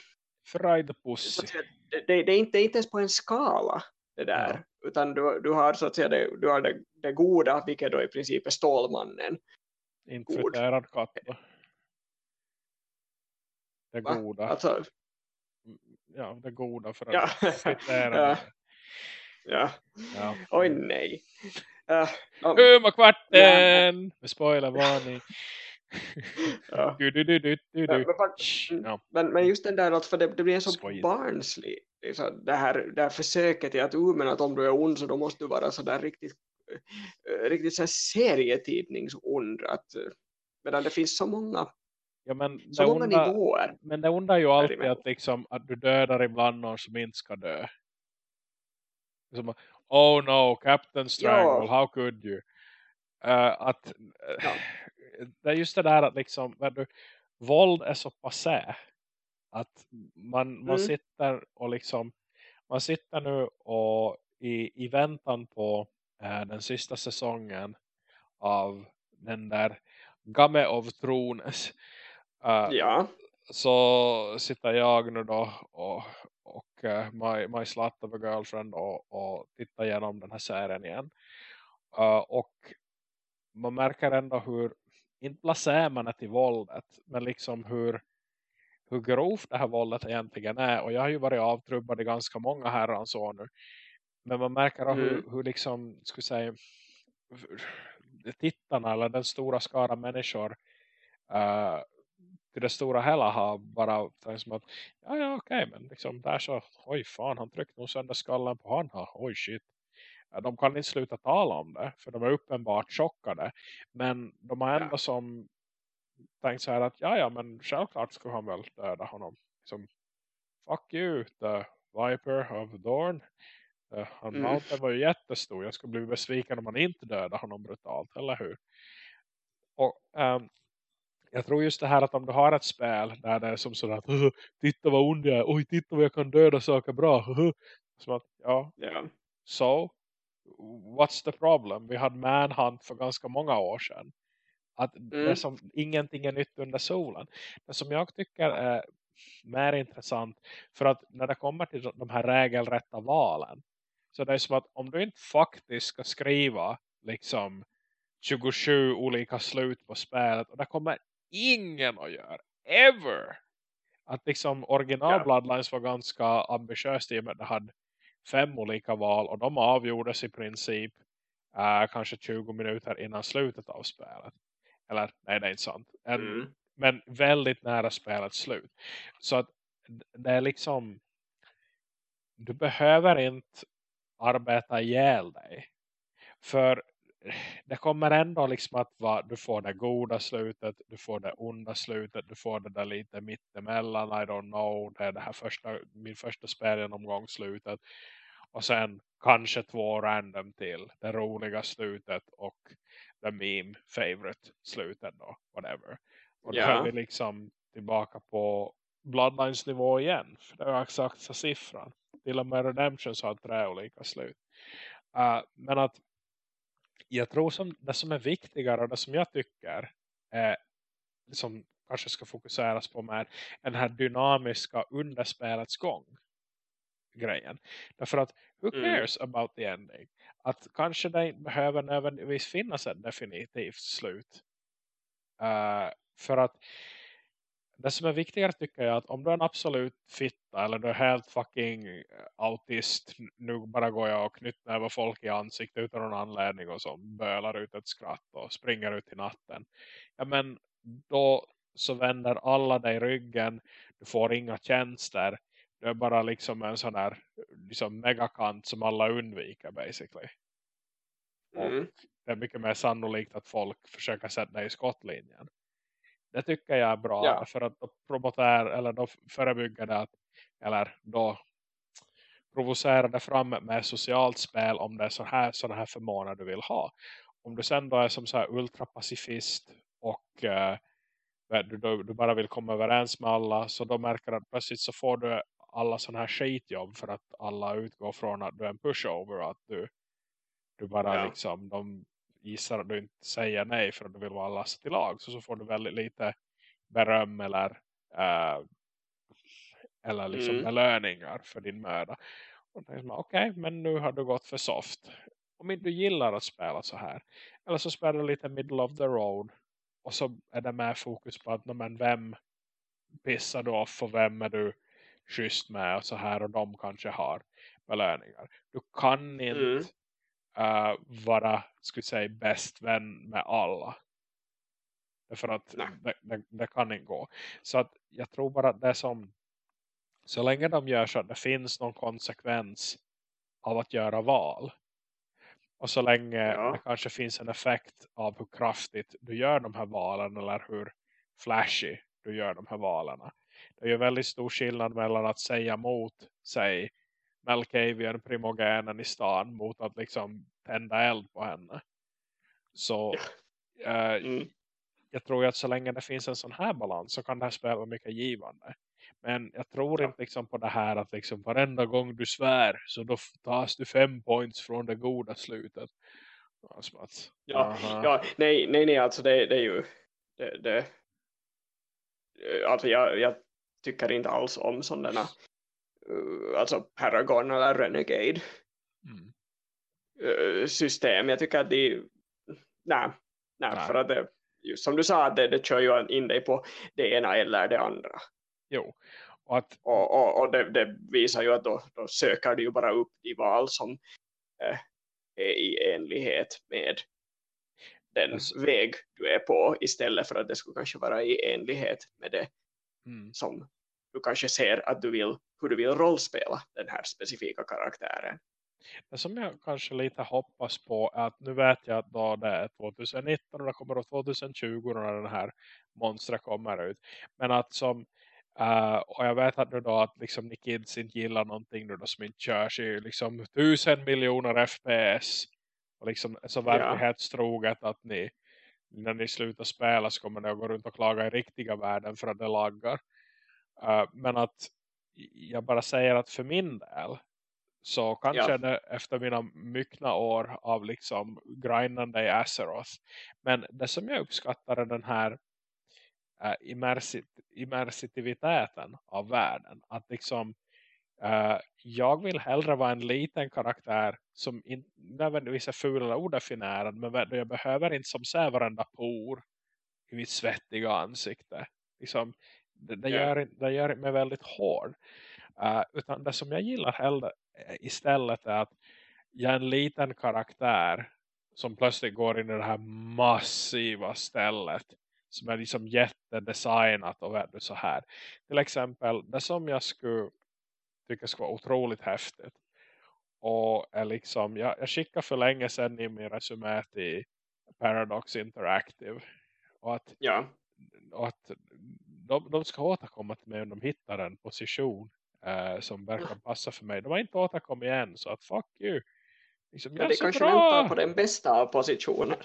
Fried pussy. Det, det, det, är inte, inte ens på en skala det där. Ja. Utan du, du har så att säga det, du har det, det goda, vilket då i princip är Stålmannen. Inte friterad katt. Det goda. Alltså... Mm, ja, det goda för att ja. ja. Ja. Oj nej. Uh, um, Humorkvarten! Ja. Med spoilervarning. ja. du, du, du, du, du. Men, men, ja. men, men, just den där att för det, det blir en så Skoj. barnslig liksom, det, här, det här försöket i att, uh, men att om du är ond så då måste du vara så där riktigt uh, riktigt så här serietidningsond att, uh, medan det finns så många Ja, men så många onda, nivåer. Men det onda är ju alltid att, liksom, att du dödar ibland någon som inte ska dö. Som, oh no, Captain Strangle, ja. how could you? Uh, att, ja. Det är just det där att liksom, du, våld är så passé. Att man, man mm. sitter och liksom, man sitter nu och i, i väntan på uh, den sista säsongen av den där Game of Thrones Uh, ja. Så sitter jag nu då och, och uh, my, my slut of a girlfriend och, och tittar igenom den här serien igen. Uh, och man märker ändå hur, inte placerar man det till våldet, men liksom hur, hur grovt det här våldet egentligen är. Och jag har ju varit avtrubbad i ganska många herrans år nu. Men man märker mm. hur, hur liksom, ska säga, tittarna eller den stora skara människor uh, till det stora hela har bara som att ja ja okej okay, men liksom där så oj fan han tryckte nog sönder skallen på han här oj shit. De kan inte sluta tala om det för de är uppenbart chockade. Men de har ändå ja. som tänkt så här att ja ja men självklart skulle han väl döda honom. Som fuck you the Viper of Dorn uh, han mm. var ju jättestor. Jag skulle bli besviken om man inte dödade honom brutalt eller hur? Och um, jag tror just det här att om du har ett spel där det är som sådär att titta vad ond jag är, oj titta vad jag kan döda saker bra som att, ja, yeah. so what's the problem? Vi hade Manhunt för ganska många år sedan att mm. det som ingenting är nytt under solen det som jag tycker är mer intressant för att när det kommer till de här regelrätta valen så det är som att om du inte faktiskt ska skriva liksom 27 olika slut på spelet och det kommer ingen att göra. Ever! Att liksom original ja. Bloodlines var ganska ambitiöst i och med att det hade fem olika val och de avgjordes i princip uh, kanske 20 minuter innan slutet av spelet. Eller nej det är inte sant. En, mm. Men väldigt nära spelets slut. Så att det är liksom du behöver inte arbeta ihjäl dig För det kommer ändå liksom att vara, du får det goda slutet, du får det onda slutet, du får det där lite mittemellan, I don't know, det är det här första, min första spelgenomgång slutet. Och sen kanske två random till, det roliga slutet och the meme favorite slutet då, whatever. Och då Ja. är vi liksom tillbaka på Bloodlines nivå igen, för det är exakt så siffran. Till och med Redemption har tre olika slut. Uh, men att jag tror som det som är viktigare och det som jag tycker är, som kanske ska fokuseras på med den här dynamiska underspelets gång grejen. Därför att who Mm. cares about the ending? Att kanske det behöver nödvändigtvis finnas ett definitivt slut. Uh, för att det som är viktigare tycker jag att om du är en absolut fitta eller du är helt fucking eh, autist nu bara går jag och knyter över folk i ansiktet utan någon anledning och så bölar ut ett skratt och springer ut i natten. Ja men då så vänder alla dig ryggen du får inga tjänster du är bara liksom en sån här liksom megakant som alla undviker basically. Mm. Och det är mycket mer sannolikt att folk försöker sätta dig i skottlinjen det tycker jag är bra Ja. för att då promotär eller då förebygger det att eller då provocerar det fram med socialt spel om det är så här, sådana här förmåner du vill ha. Om du sen då är som så här ultrapacifist och eh, du, du, du bara vill komma överens med alla så då märker du att plötsligt så får du alla sådana här skitjobb för att alla utgår från att du är en pushover att du, du bara Ja. liksom de gissar att du inte säger nej för att du vill vara last till lag så så får du väldigt lite beröm eller eh, eller liksom Mm. belöningar för din möda. Och okej, men nu har du gått för soft. Om inte du gillar att spela så här. Eller så spelar du lite middle of the road. Och så är det med fokus på att men vem pissar du off och vem är du schysst med och så här. Och de kanske har belöningar. Du kan inte Mm. Eh, vara, skulle säga, bäst vän med alla. Därför att det, det, det kan inte gå. Så att jag tror bara att det som så länge de gör så att det finns någon konsekvens av att göra val. Och så länge Ja. det kanske finns en effekt av hur kraftigt du gör de här valen eller hur flashy du gör de här valen. Det är ju väldigt stor skillnad mellan att säga mot, säg Malkavian primogenen i stan mot att liksom tända eld på henne. Så eh, Mm. jag tror att så länge det finns en sån här balans så kan det här spelet vara mycket givande. Men jag tror Ja. inte liksom på det här att liksom varenda gång du svär så då tas du fem points från det goda slutet. Alltså att, Ja, ja, nej, nej, nej, alltså det, det är ju det, det, alltså jag, jag tycker inte alls om sådana alltså Paragon eller Renegade Mm. uh, system. Jag tycker att de, nej, nej, Nej. för att det, just som du sa, det, det kör ju in dig på det ena eller det andra. Jo. Och att, Och, och, och det, det visar ju att då, då söker du ju bara upp de val som eh, är i enlighet med den Alltså- väg du är på istället för att det skulle kanske vara i enlighet med det mm, som du kanske ser att du vill, hur du vill rollspela den här specifika karaktären. det som jag kanske lite hoppas på är att nu vet jag att då det är 2019 och det kommer då 2020 när den här monstret kommer ut. Men att som eh, och jag vet att nu då att liksom ni kids inte gillar någonting nu då som inte körs i liksom tusen miljoner FPS och liksom så Ja. verklighetstroget att ni när ni slutar spela så kommer ni att gå runt och klaga i riktiga världen för att det laggar. Eh, men att jag bara säger att för min del så kanske Ja. det efter mina myckna år av liksom grindande i Azeroth. Men det som jag uppskattar är den här äh, immersit- immersitiviteten av världen. Att liksom äh, jag vill hellre vara en liten karaktär som inte nödvändigtvis är ful eller odefinierad. Men jag behöver inte som se varenda por i mitt svettiga ansikte. Liksom, det, det, Ja. gör, inte- det gör mig väldigt hård. Uh, utan det som jag gillar hellre eh, istället är att jag är en liten karaktär som plötsligt går in i det här massiva stället som är liksom jättedesignat och du, så här. Till exempel, det som jag skulle tycka skulle vara otroligt häftigt och är liksom, jag, jag skickade för länge sedan i min resumé till Paradox Interactive och att, Ja, och att de, de ska återkomma till mig om de hittar en position eh, som verkar passa för mig. De har inte återkommit än så att fuck you. Liksom, ja jag det kanske bra. väntar på den bästa av positioner.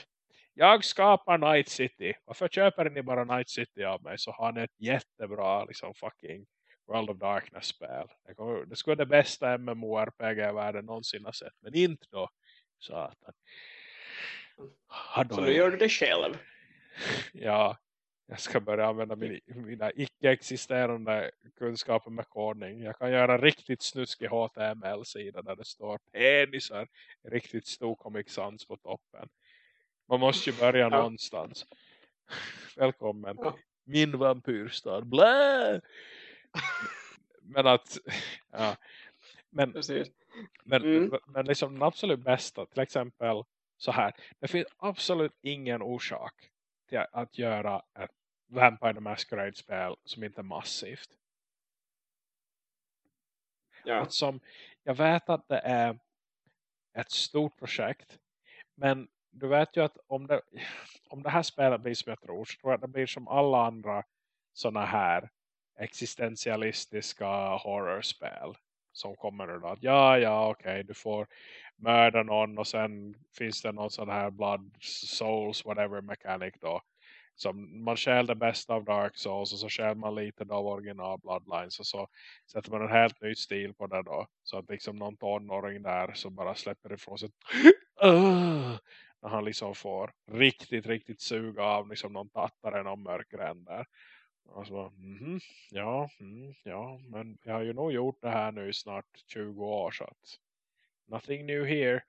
Jag skapar Night City. Varför köper ni bara Night City av mig så har ni ett jättebra liksom fucking World of Darkness-spel. Det, det skulle vara det bästa MMORPG-världen någonsin har sett. Men inte då. Satan. Ha då Så nu gör du det själv. Ja, jag ska börja använda min, mina icke-existerande kunskaper med kodning. Jag kan göra riktigt snuskig HTML-sida där det står penisar riktigt stor Comic Sans på toppen. Man måste ju börja Ja. någonstans. Välkommen. Ja. Min vampyrstad. Blä! Men att... Ja. Men, Precis. men, Mm. men liksom den absolut bästa, till exempel så här. Det finns absolut ingen orsak till att- att göra ett Vampire the Masquerade-spel som inte är massivt. Ja. Att som, jag vet att det är ett stort projekt. Men du vet ju att om det, om det här spelet blir som jag tror så tror jag att det blir som alla andra såna här existentialistiska horrorspel som kommer då. Att ja, ja, okej, du får mörda någon och sen finns det någon sån här blood souls, whatever mechanic då. Som man stjäl det bästa av Dark Souls och så stjäl man lite av original Bloodlines och så sätter man en helt ny stil på det då. Så att liksom någon tonåring där som bara släpper ifrån sig ah! när han liksom får riktigt, riktigt suga av liksom någon tattare någon mörk ränder. där. Och så bara, mhm, ja, mm, ja, men jag har ju nog gjort det här nu i snart 20 år så att nothing new here.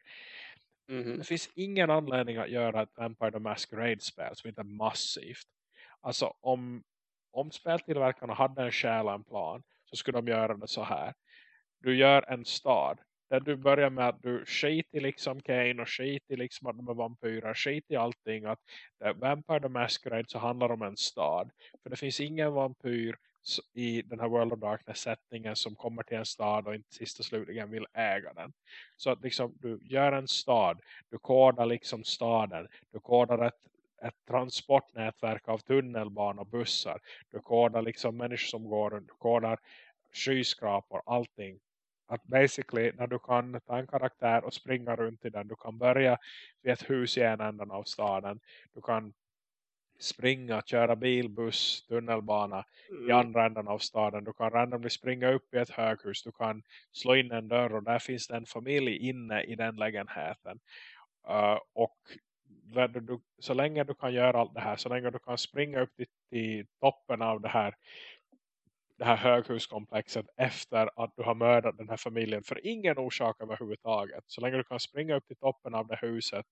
Mhm. Det finns ingen anledning att göra ett Vampire the Masquerade-spel som inte är massivt. Alltså om, om speltillverkarna hade en själ och en plan så skulle de göra det så här. Du gör en stad där du börjar med att du skiter i liksom Kane och skiter i liksom att de är vampyrer, skiter i allting. Att eh, Vampire the Masquerade så handlar om en stad. För det finns ingen vampyr i den här World of Darkness-sättningen som kommer till en stad och inte sist och slutligen vill äga den. Så att liksom du gör en stad, du kodar liksom staden, du kodar ett, ett transportnätverk av tunnelbanor och bussar, du kodar liksom människor som går runt, du kodar skyskrapor, allting. Att basically när du kan ta en karaktär och springa runt i den, du kan börja vid ett hus i en ändan av staden, du kan springa, köra bil, buss, tunnelbana i Mm. andra änden av staden. Du kan randomly springa upp i ett höghus. Du kan slå in en dörr och där finns det en familj inne i den lägenheten. Uh, och du, så länge du kan göra allt det här, så länge du kan springa upp till, till toppen av det här det här höghuskomplexet efter att du har mördat den här familjen för ingen orsak överhuvudtaget. Så länge du kan springa upp till toppen av det huset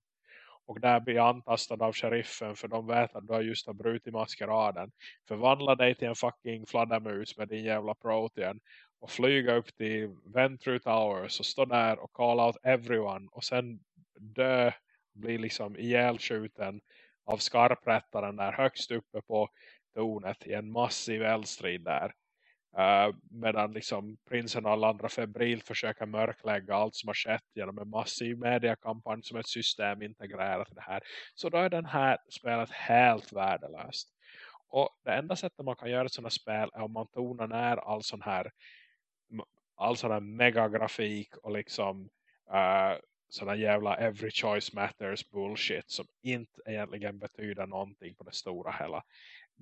och där bli antastad av sheriffen för de vet att du har just har brutit maskeraden. Förvandla dig till en fucking fladdermus med din jävla protein och flyga upp till Ventru Towers och stå där och call out everyone och sen dö bli liksom ihjälskjuten av skarprättaren där högst uppe på tornet i en massiv eldstrid där. Uh, medan liksom prinsen och alla andra febrilt försöker mörklägga allt som har skett genom en massiv mediekampanj som ett system integrerat i det här. Så då är den här spelet helt värdelöst. Och det enda sättet man kan göra ett sådant här spel är om man tonar ner all sån här all sån här megagrafik och liksom eh, uh, sådana jävla every choice matters bullshit som inte egentligen betyder någonting på det stora hela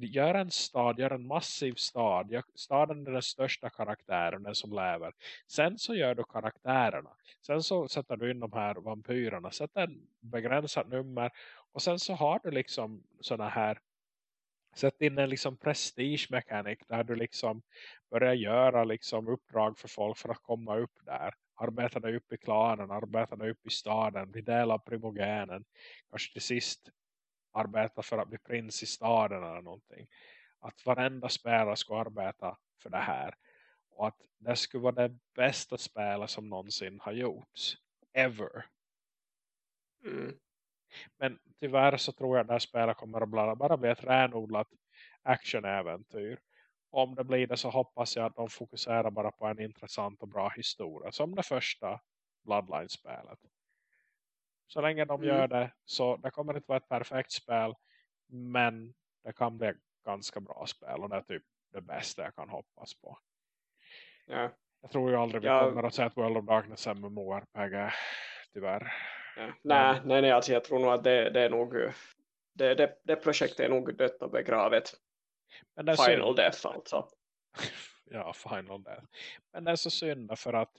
gör en stad, gör en massiv stad. Staden är den största karaktären, den som lever. Sen så gör du karaktärerna. Sen så sätter du in de här vampyrerna. Sätter en begränsat nummer. Och sen så har du liksom sådana här Sätt in en liksom prestige mechanic där du liksom börjar göra liksom uppdrag för folk för att komma upp där. Arbeta dig upp i klanen, arbeta dig upp i staden, bli del av primogenen. Kanske till sist arbeta för att bli prins i staden eller någonting. Att varenda spelare ska arbeta för det här. Och att det skulle vara det bästa spelet som någonsin har gjorts. Ever. Mm. Men tyvärr så tror jag att det här spelet kommer att bara, bara bli ett renodlat actionäventyr. Om det blir det så hoppas jag att de fokuserar bara på en intressant och bra historia. Som det första Bloodline-spelet. Så länge de Mm. gör det så det kommer inte vara ett perfekt spel men det kan bli ett ganska bra spel och det är typ det bästa jag kan hoppas på. Ja, Jag tror ju aldrig vi Ja. kommer att se ett World of Darkness MMORPG tyvärr. ja. Nej, nej, nej alltså jag tror nog att det, det är nog det, det, det projektet är nog dött och begravet. Men det Final synd. Death alltså. ja, Final Death. Men det är så synd för att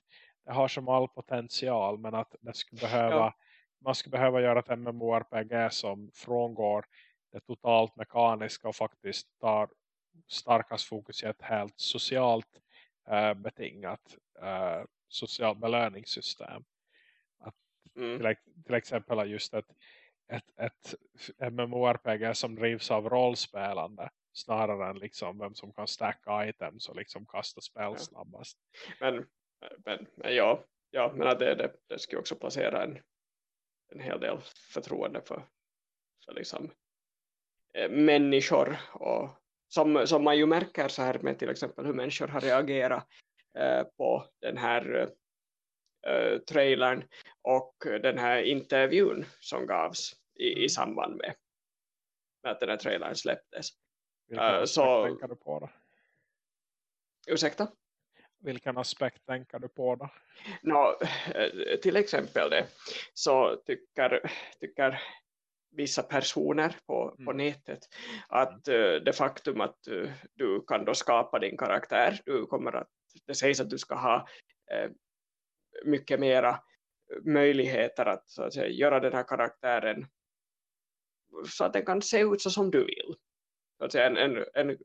det har som all potential men att det skulle behöva Ja. Man skulle behöva göra ett MMORPG som frångår det totalt mekaniska och faktiskt tar starkast fokus i ett helt socialt eh, betingat eh, socialt belöningssystem. Mm. Till, till exempel just ett, ett, ett MMORPG som drivs av rollspelande snarare än liksom vem som kan stacka items och liksom kasta spel Ja. snabbast. Men, men, men ja, ja, men att det, det, det skulle också placera en, en hel del förtroende för, för liksom, eh, människor och som, som man ju märker så här med till exempel hur människor har reagerat eh, på den här eh, trailern och den här intervjun som gavs i, Mm. i samband med, med att den här trailern släpptes. Eh, aspekt så- tänker du på då? Ursäkta? Vilken aspekt tänker du på då? Nå, eh, till exempel det så tycker, tycker vissa personer på, på Mm. nätet att eh, det faktum att eh, du kan då skapa din karaktär, du kommer att, det sägs att du ska ha eh, mycket mera möjligheter att, så att säga, göra den här karaktären så att den kan se ut så som du vill. Så att säga, en, en, en eh,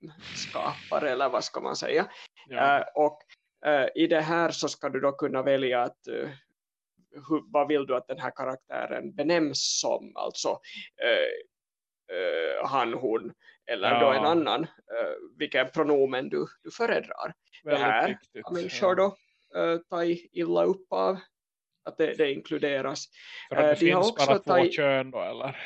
karaktärsskapare eller vad ska man säga. Ja, Eh, och eh, i det här så ska du då kunna välja att eh, hur, vad vill du att den här karaktären benämns som alltså han, hon eller då Ja. en annan eh, vilken pronomen du, du föredrar. väldigt här viktigt. Kan människor då eh, ta illa upp av att det, det inkluderas. För att det de har finns också bara två tagit- kön då eller?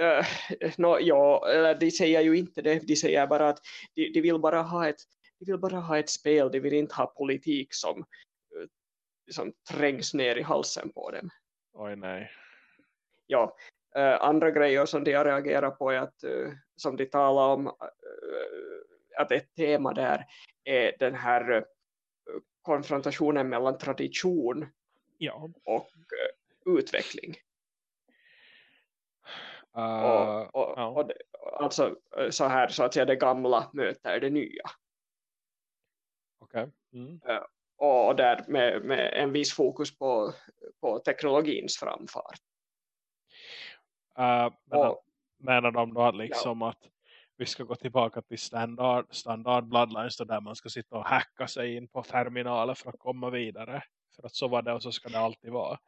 Uh, no, ja, de säger ju inte det. De säger bara att de, de, vill bara ha ett, de vill bara ha ett spel. De vill inte ha politik som, eh, som trängs ner i halsen på dem. Oj nej. Ja, eh, andra grejer som de har reagerat på är att, eh, som de talar om, att ett tema där är den här konfrontationen mellan tradition Ja. och utveckling. Uh, och, och, ja. och det, alltså eh, så här så att säga det gamla möter det nya. Okej. Mm. och där med, med en viss fokus på, på teknologins framfart. Uh, menar, Och, menar de då att liksom att vi ska gå tillbaka till standard, standard bloodlines där man ska sitta och hacka sig in på terminaler för att komma vidare. För att så var det och så ska det alltid vara.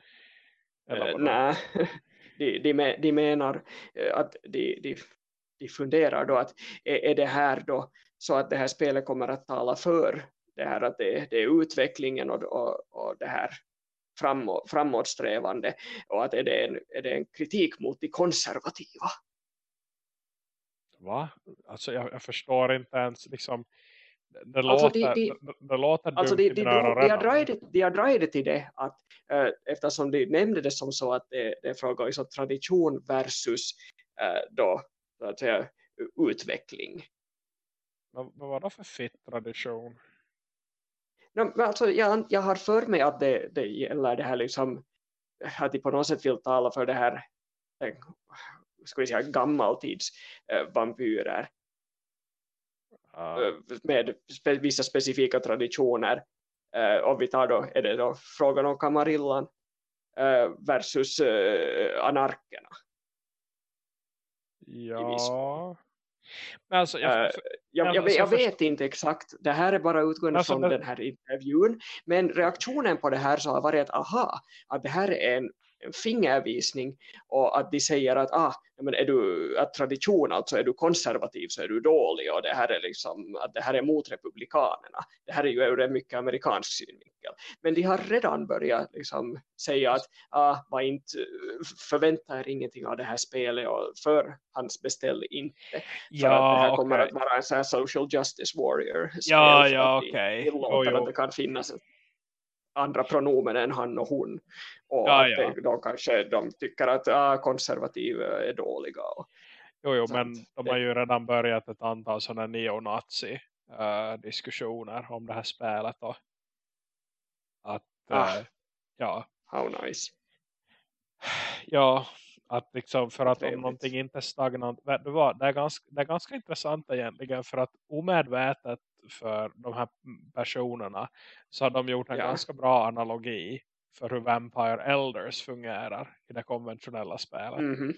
Eller vadå? nej, de, de, de menar eh, att de, de, de funderar då att är, är det här då så att det här spelet kommer att tala för det här att det, det är utvecklingen och, och, och det här framåt, framåtsträvande och att är det, en, är det en kritik mot de konservativa? Va? Alltså jag, jag förstår inte ens liksom det, det Alltså, låter, de- de- det, det låter Alltså de, i de, de, har dragit, de har dragit till det att eh, eftersom de nämnde det som så att det, det är fråga om liksom tradition versus eh, då, så att säga, utveckling. Vad, vad var det för fitt tradition? No, men alltså, jag, jag har för mig att det, det gäller det här liksom att de på något sätt vill tala för det här eh, ska vi säga gammaltids eh, vampyrer med spe, vissa specifika traditioner. Eh, och vi tar då, är det då frågan om kamarillan eh, versus eh, anarkerna. ja. Men alltså, jag, Eh, Jag, Ja, jag, men så jag vet inte exakt, det här är bara utgående Alltså, från det- den här intervjun, men reaktionen på det här så har varit att aha, att det här är en, en fingervisning och att de säger att ah, ja, men är du att tradition, alltså är du konservativ så är du dålig och det här är liksom att det här är mot republikanerna. Det här är ju ur en mycket amerikansk synvinkel. Men de har redan börjat liksom säga att ah, var inte, förvänta er ingenting av det här spelet och förhandsbeställ inte för att det ja, här kommer okej. att vara en sån social justice warrior Ja, ja, okej. Jo, jo. att det kan finnas andra pronomen än han och hon. Och Ja, ja. det, då kanske de tycker att ah, konservativa är dåliga. Och, Jo, jo men de har ju redan börjat ett antal sådana neonazi eh, diskussioner om det här spelet. Och att, Ah. eh, ja, how nice. ja, att liksom för att om någonting inte är stagnant. vet du vad, det, är ganska, det är ganska intressant egentligen för att omedvetet för de här personerna så har de gjort en Ja. ganska bra analogi för hur Vampire Elders fungerar i det konventionella spelet. Mhm.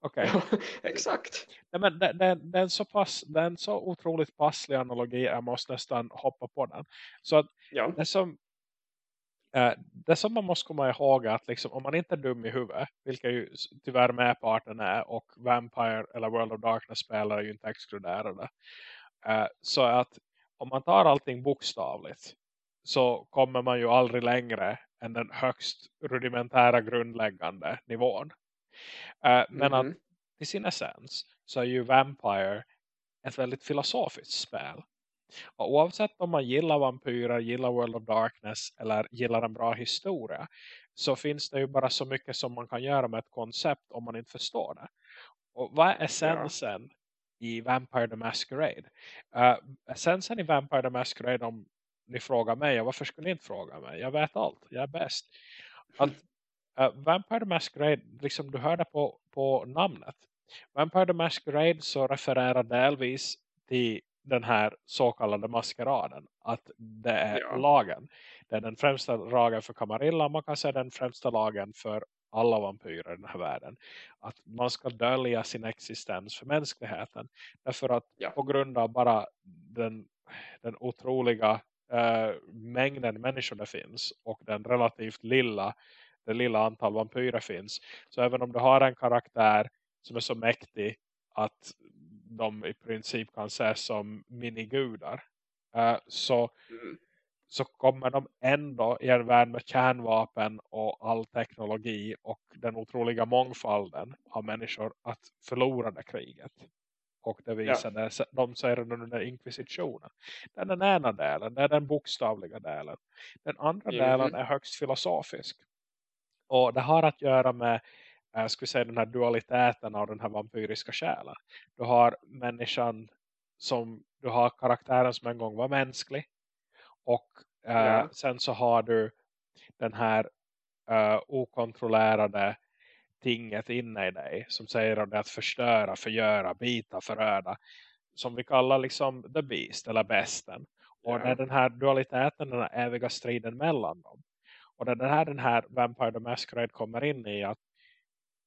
Okej, Exakt. Nej, men det, det, det, är en så pass, det är en så otroligt passlig analogi jag måste nästan hoppa på den. Så att Ja. det som, eh, det som man måste komma ihåg är att liksom, om man inte är dum i huvudet, vilka ju tyvärr merparten är och Vampire eller World of Darkness spelare är ju inte exkluderade. Eh, så att om man tar allting bokstavligt så kommer man ju aldrig längre än den högst rudimentära grundläggande nivån. Eh, men att Mhm. i sin essens så är ju Vampire ett väldigt filosofiskt spel. Och oavsett om man gillar vampyrer, gillar World of Darkness eller gillar en bra historia så finns det ju bara så mycket som man kan göra med ett koncept om man inte förstår det. Och vad är essensen i Vampire the Masquerade? Uh, essensen i Vampire the Masquerade om ni frågar mig, och varför skulle ni inte fråga mig? Jag vet allt, jag är bäst. Att uh, Vampire the Masquerade, liksom du hörde på, på namnet. Vampire the Masquerade så refererar delvis till den här så kallade maskeraden. Att det är Ja. lagen. Det är den främsta lagen för Camarilla. Man kan säga den främsta lagen för alla vampyrer i den här världen. Att man ska dölja sin existens för mänskligheten. Därför att Ja. på grund av bara den, den otroliga eh, mängden människor det finns. Och den relativt lilla, det lilla antal vampyrer finns. Så även om du har en karaktär som är så mäktig att de i princip kan ses som minigudar. eh, så, Mm. Så kommer de ändå i en värld med kärnvapen och all teknologi och den otroliga mångfalden av människor att förlora det kriget. Och det visade ja. de säger under inkvisitionen. Det är den ena delen, det är den bokstavliga delen. Den andra Mhm. delen är högst filosofisk. Och det har att göra med jag skulle säga den här dualiteten av den här vampyriska själen. Du har människan som, du har karaktären som en gång var mänsklig. Och eh, Ja. sen så har du den här eh, okontrollerade tinget inne i dig. Som säger om det att förstöra, förgöra, bita, föröda. Som vi kallar liksom the beast eller besten. Och Ja. det är den här dualiteten, den här eviga striden mellan dem. Och det är den här, den här Vampire the Masquerade kommer in i att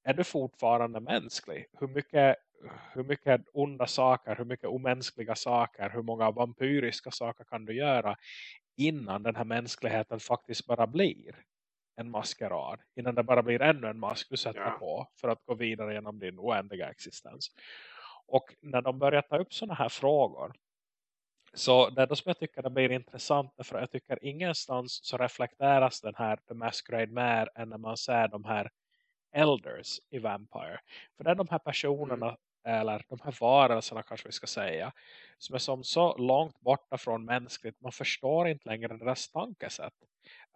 är du fortfarande mänsklig? Hur mycket, hur mycket onda saker, hur mycket omänskliga saker, hur många vampyriska saker kan du göra innan den här mänskligheten faktiskt bara blir en maskerad. Innan det bara blir ännu en mask du sätter Ja. på för att gå vidare genom din oändliga existens. Och när de börjar ta upp sådana här frågor så det är då som jag tycker det blir intressant för jag tycker ingenstans så reflekteras den här The Masquerade mer än när man ser de här elders i Vampire. För det är de här personerna eller de här varelserna kanske vi ska säga som är som så långt borta från mänskligt man förstår inte längre deras tankesätt.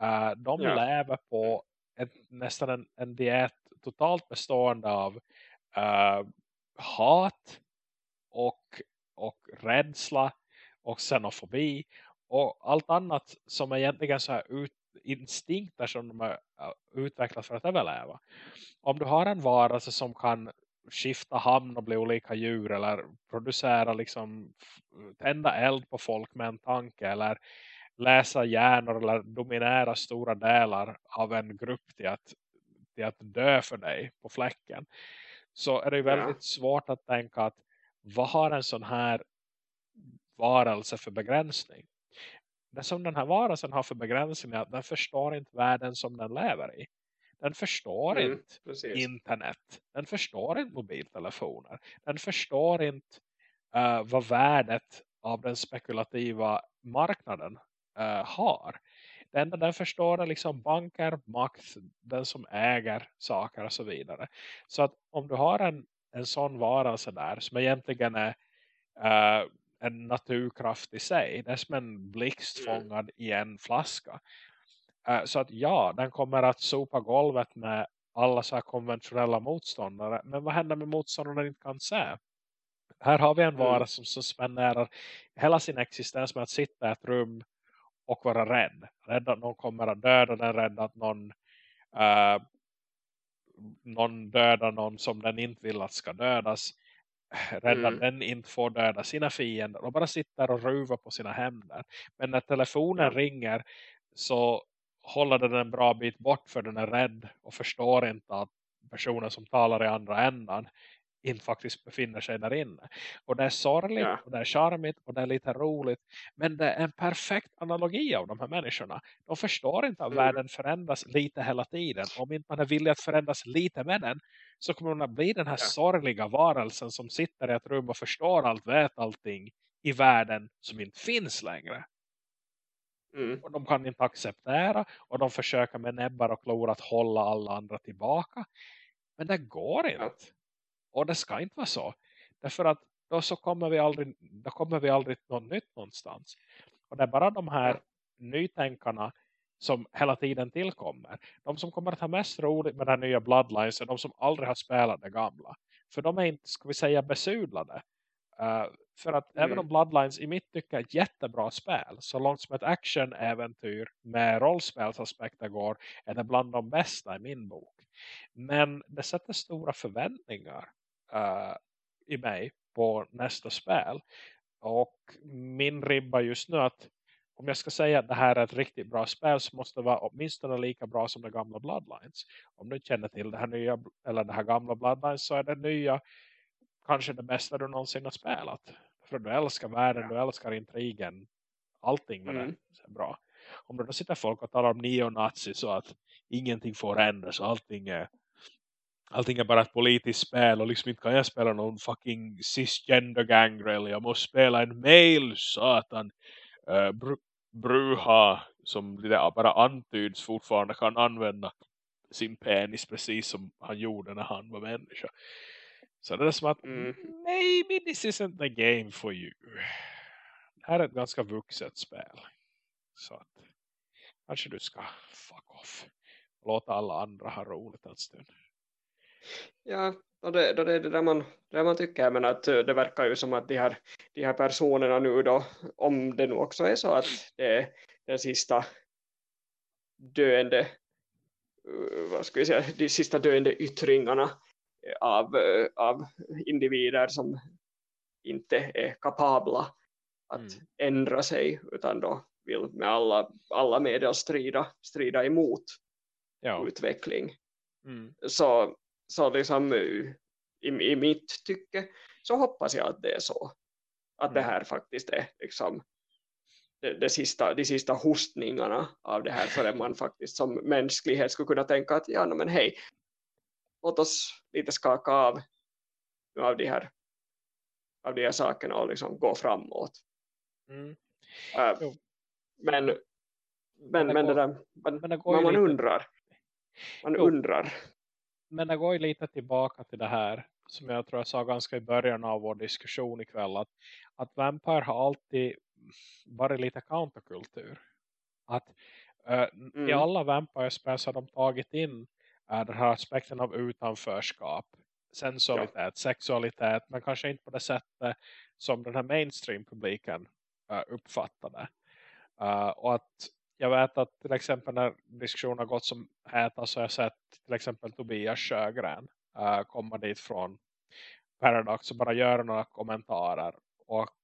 Uh, de Ja. lever på ett, nästan en, en diet totalt bestående av uh, hat och, och rädsla och xenofobi och allt annat som är egentligen så här ut, instinkter som de har uh, utvecklat för att överleva. Om du har en varelse som kan skifta hamn och bli olika djur eller producera liksom tända eld på folk med en tanke eller läsa hjärnor eller dominera stora delar av en grupp till att, till att dö för dig på fläcken så är det väldigt Ja. svårt att tänka att vad har en sån här varelse för begränsning? Det som den här varelsen har för begränsning är att den förstår inte världen som den lever i. Den förstår Mm, inte precis. internet. Den förstår inte mobiltelefoner. Den förstår inte uh, vad värdet av den spekulativa marknaden uh, har. Det enda den förstår är liksom banker, makt, den som äger saker och så vidare. Så att om du har en, en sån varelse där som egentligen är uh, en naturkraft i sig. Det är som en blixt Mm. fångad i en flaska. Uh, så att ja, den kommer att sopa golvet med alla så här konventionella motståndare. Men vad händer med motståndare när inte kan se? Här har vi en vara mm. som, som spenderar hela sin existens med att sitta i ett rum och vara rädd. Rädd att någon kommer att döda den, rädd att någon, uh, någon dödar någon som den inte vill att ska dödas. Rädd mm. att den inte får döda sina fiender och bara sitter och ruvar på sina händer. Men när telefonen ringer så håller den en bra bit bort för den är rädd och förstår inte att personen som talar i andra ändan inte faktiskt befinner sig där inne. Och det är sorgligt ja. och det är charmigt och det är lite roligt. Men det är en perfekt analogi av de här människorna. De förstår inte att mm. världen förändras lite hela tiden. Om inte man är villig att förändras lite med den så kommer man att bli den här ja. sorgliga varelsen som sitter i ett rum och förstår allt, vet allting i världen som inte finns längre. Mm. Och de kan inte acceptera och de försöker med näbbar och klor att hålla alla andra tillbaka. Men det går inte. Och det ska inte vara så. Därför att då så kommer vi aldrig, då kommer vi aldrig något nytt någonstans. Och det är bara de här nytänkarna som hela tiden tillkommer. De som kommer att ha mest roligt med den nya Bloodlines är de som aldrig har spelat det gamla. För de är inte, ska vi säga, besudlade. Uh, för att mm. även om Bloodlines i mitt tycke är ett jättebra spel. Så långt som ett action-äventyr med rollspelsaspekter går. Är det bland de bästa i min bok. Men det sätter stora förväntningar uh, i mig på nästa spel. Och min ribba just nu att om jag ska säga att det här är ett riktigt bra spel så måste det vara åtminstone lika bra som det gamla Bloodlines. Om du känner till det här nya eller det här gamla Bloodlines så är det nya kanske det bästa du någonsin har spelat. För du älskar världen, du älskar intrigen. Allting med mm. det är bra. Om det då sitter folk och talar om neonazi så att ingenting får ändras allting är allting är bara ett politiskt spel och liksom inte kan jag spela någon fucking cisgender gangrel. Jag måste spela en mail satan. Uh, br Bruha som det bara antyds fortfarande kan använda sin penis precis som han gjorde när han var människa. Så det är som att mm. maybe this isn't the game for you. Det här är ett ganska vuxet spel. Så att kanske du ska fuck off. Låta alla andra ha roligt en stund. Ja, och det, då det är det där man, det man tycker. Men att det verkar ju som att de här, de här personerna nu då, om det nu också är så att det är den sista döende vad ska vi säga, de sista döende yttringarna av, av individer som inte är kapabla att mm. ändra sig utan då vill med alla, alla medel strida, strida emot ja. utveckling. Mm. Så, så liksom i, i mitt tycke så hoppas jag att det är så. Att mm. det här faktiskt är liksom det, det sista, de sista hostningarna av det här förrän man faktiskt som mänsklighet skulle kunna tänka att ja men hej låt oss lite skaka av av de här av de här sakerna och liksom gå framåt. Mm. Uh, men men, men, det går, där, man, men det man, lite, undrar. Man jo, undrar. Men det går ju lite tillbaka till det här som jag tror jag sa ganska i början av vår diskussion ikväll att, att Vampire har alltid varit lite counterkultur. Att uh, mm. i alla Vampire-spel så har de tagit in är den här aspekten av utanförskap, sensualitet, ja. sexualitet, men kanske inte på det sättet som den här mainstream-publiken uh, uppfattade. Uh, och att jag vet att till exempel när diskussionen har gått som heter så har jag sett till exempel Tobias Sjögren uh, komma dit från Paradox och bara göra några kommentarer. Och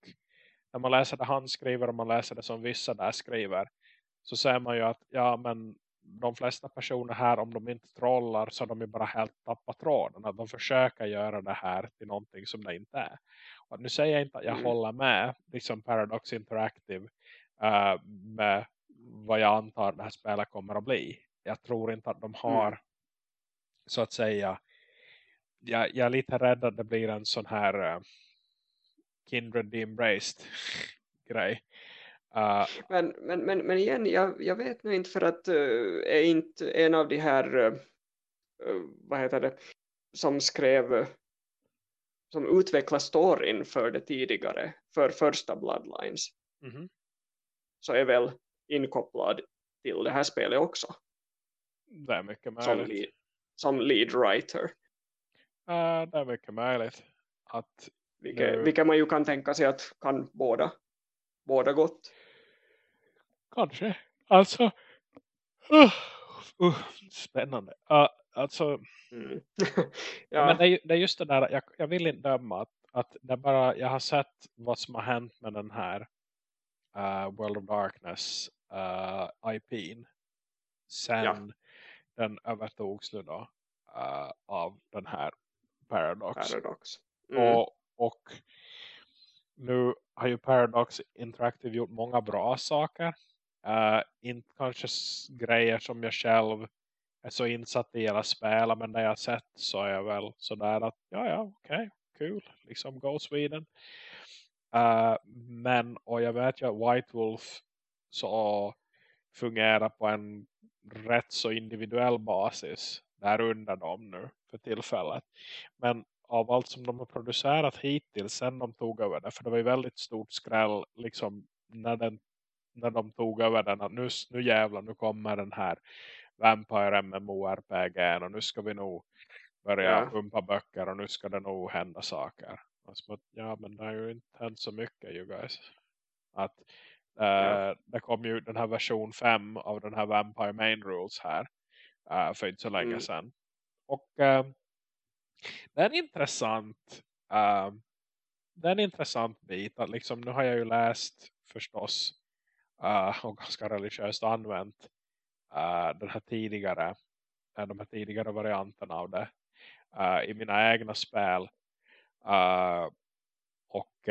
när man läser det han skriver och man läser det som vissa där skriver så ser man ju att ja men de flesta personer här, om de inte trollar så de är bara helt tappat tråden. Att de försöker göra det här till någonting som det inte är. Och nu säger jag inte att jag mm. håller med liksom Paradox Interactive uh, med vad jag antar det här spelet kommer att bli. Jag tror inte att de har mm. så att säga jag, jag, är lite rädd att det blir en sån här uh, Kindred Embraced grej. Uh, men, men, men, men igen, jag, jag vet nog inte för att uh, är inte en av de här uh, vad heter det som skrev som utvecklade storyn för det tidigare för första Bloodlines mm -hmm. så är väl inkopplad till det här spelet också. Det är mycket Som, möjligt. lead, som lead writer. Uh, det är mycket möjligt. Att Vilket, Nu- vilket man ju kan tänka sig att kan båda, båda gott. kanske. Alltså. Uh, uh, spännande. Uh, alltså. Mm. Ja. Men det är, det är just det där. Jag, jag vill inte döma att, att det bara. Jag har sett vad som har hänt med den här. Uh, World of Darkness. Uh, IPn. Sen Ja. den övertogs nu då. Uh, av den här Paradox. Paradox. Mm. Och, och nu har ju Paradox Interactive gjort många bra saker. Uh, inte kanske grejer som jag själv är så insatt i eller spelar. Men det jag sett så är jag väl sådär att ja ja okej kul. Liksom Go Sweden. Uh, men och jag vet ju att White Wolf så fungerar på en rätt så individuell basis där under dem nu för tillfället. Men av allt som de har producerat hittills sen de tog över det. För det var ju väldigt stort skräll liksom när, den, när de tog över den. Att nu, nu jävlar, nu kommer den här Vampire MMORPG och nu ska vi nog börja Ja. pumpa böcker och nu ska det nog hända saker. Och så, att, ja men det har ju inte hänt så mycket you guys. Att eh, Ja. det kom ju den här version 5 av den här Vampire Main Rules här. eh, för inte så länge Mm. sedan. Och eh, det är en intressant eh, det är en intressant bit att liksom, nu har jag ju läst förstås uh, och ganska religiöst använt uh, den här tidigare eh, de här tidigare varianterna av det uh, i mina egna spel uh, och,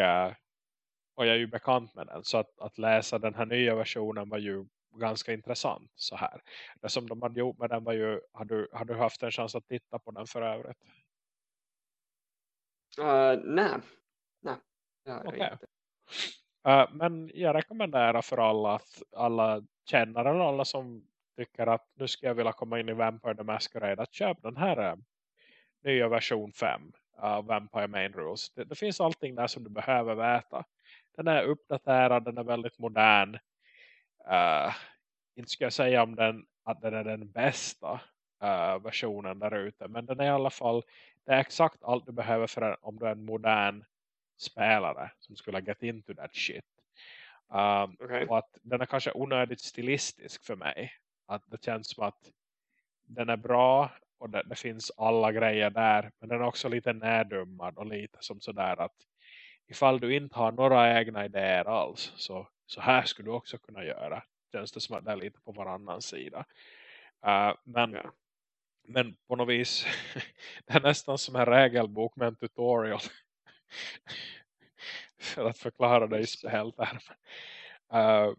och jag är ju bekant med den så att, att läsa den här nya versionen var ju ganska intressant så här. Det som de hade gjort med den var ju, har du, har du haft en chans att titta på den för övrigt? Uh, nej. Nej. Det har jag Okej. inte. Eh, men jag rekommenderar för alla att alla känner eller alla som tycker att nu ska jag vilja komma in i Vampire the Masquerade att köpa den här eh, nya version 5 av Vampire Main Rules. Det, det finns allting där som du behöver veta. Den är uppdaterad, den är väldigt modern. Uh, inte ska jag säga om den, att den är den bästa versionen där ute. Men den är i alla fall, det är exakt allt du behöver för en, om du är en modern spelare som skulle get into that shit. Um, Okej. och att den är kanske onödigt stilistisk för mig. Att det känns som att den är bra och det, det finns alla grejer där. Men den är också lite närdummad och lite som sådär att ifall du inte har några egna idéer alls så, så här skulle du också kunna göra. Känns det som att det är lite på varannan sida. Uh, men, Ja. Men på något vis det är nästan som en regelbok med en tutorial. för att förklara det i speltermer. Uh,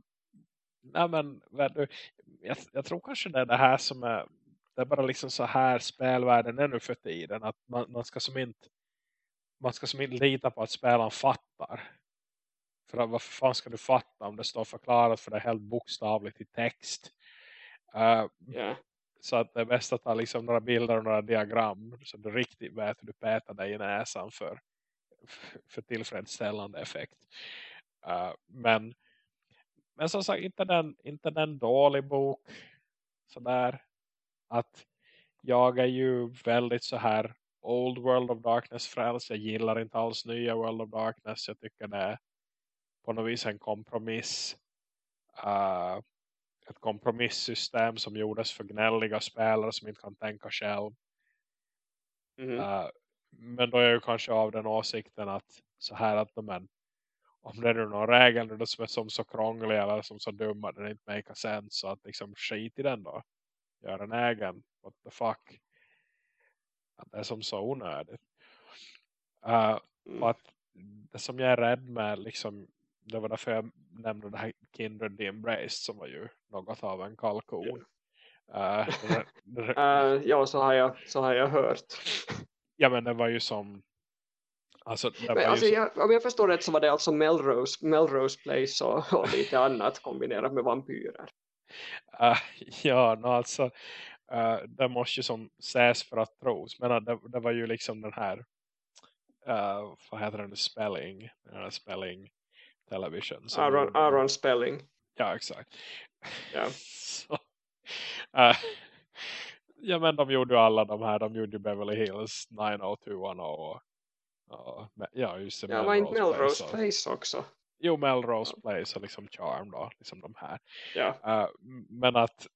nej men jag, jag tror kanske det är det här som är det är bara liksom så här spelvärlden är nu för tiden att man, man ska som inte man ska som inte lita på att spelaren fattar för att varför fan ska du fatta om det står förklarat för det helt bokstavligt i text uh, Ja så att det är bäst att ta liksom några bilder och några diagram så du riktigt vet hur du petar dig i näsan för, för tillfredsställande effekt. Uh, men, men som sagt, inte den, inte den dålig bok sådär att jag är ju väldigt så här old World of Darkness frälst. Jag gillar inte alls nya World of Darkness. Jag tycker det är på något vis en kompromiss. Uh, ett kompromisssystem som gjordes för gnälliga spelare som inte kan tänka själv. Mhm. Uh, men då är jag ju kanske av den åsikten att så här att men, om det är någon regel som är som så krånglig eller som så dum att den inte make sense så att liksom skit i den då. Gör en egen. What the fuck. Att det är som så onödigt. Uh, Mm. att det som jag är rädd med liksom det var därför jag nämnde det här Kindred the Embraced som var ju något av en kalkon. Uh, det, Eh, ja, så har, jag, så har jag hört. ja men det var ju som alltså, Men, alltså, som, jag, om jag förstår rätt så var det alltså Melrose, Melrose Place och, och lite annat kombinerat med vampyrer. uh, ja no, alltså uh, det måste ju som ses för att tros men uh, det, det var ju liksom den här uh, vad heter den spelling den spelling television Aaron, Aaron Spelling. Ja, exakt. Ja. Så, äh, ja, men de gjorde ju alla de här. De gjorde ju Beverly Hills 90210 och, och ja, just det. Ja, var inte Melrose Place också? Jo, Melrose Place och liksom Charm då. Liksom de här. Ja. Uh, men att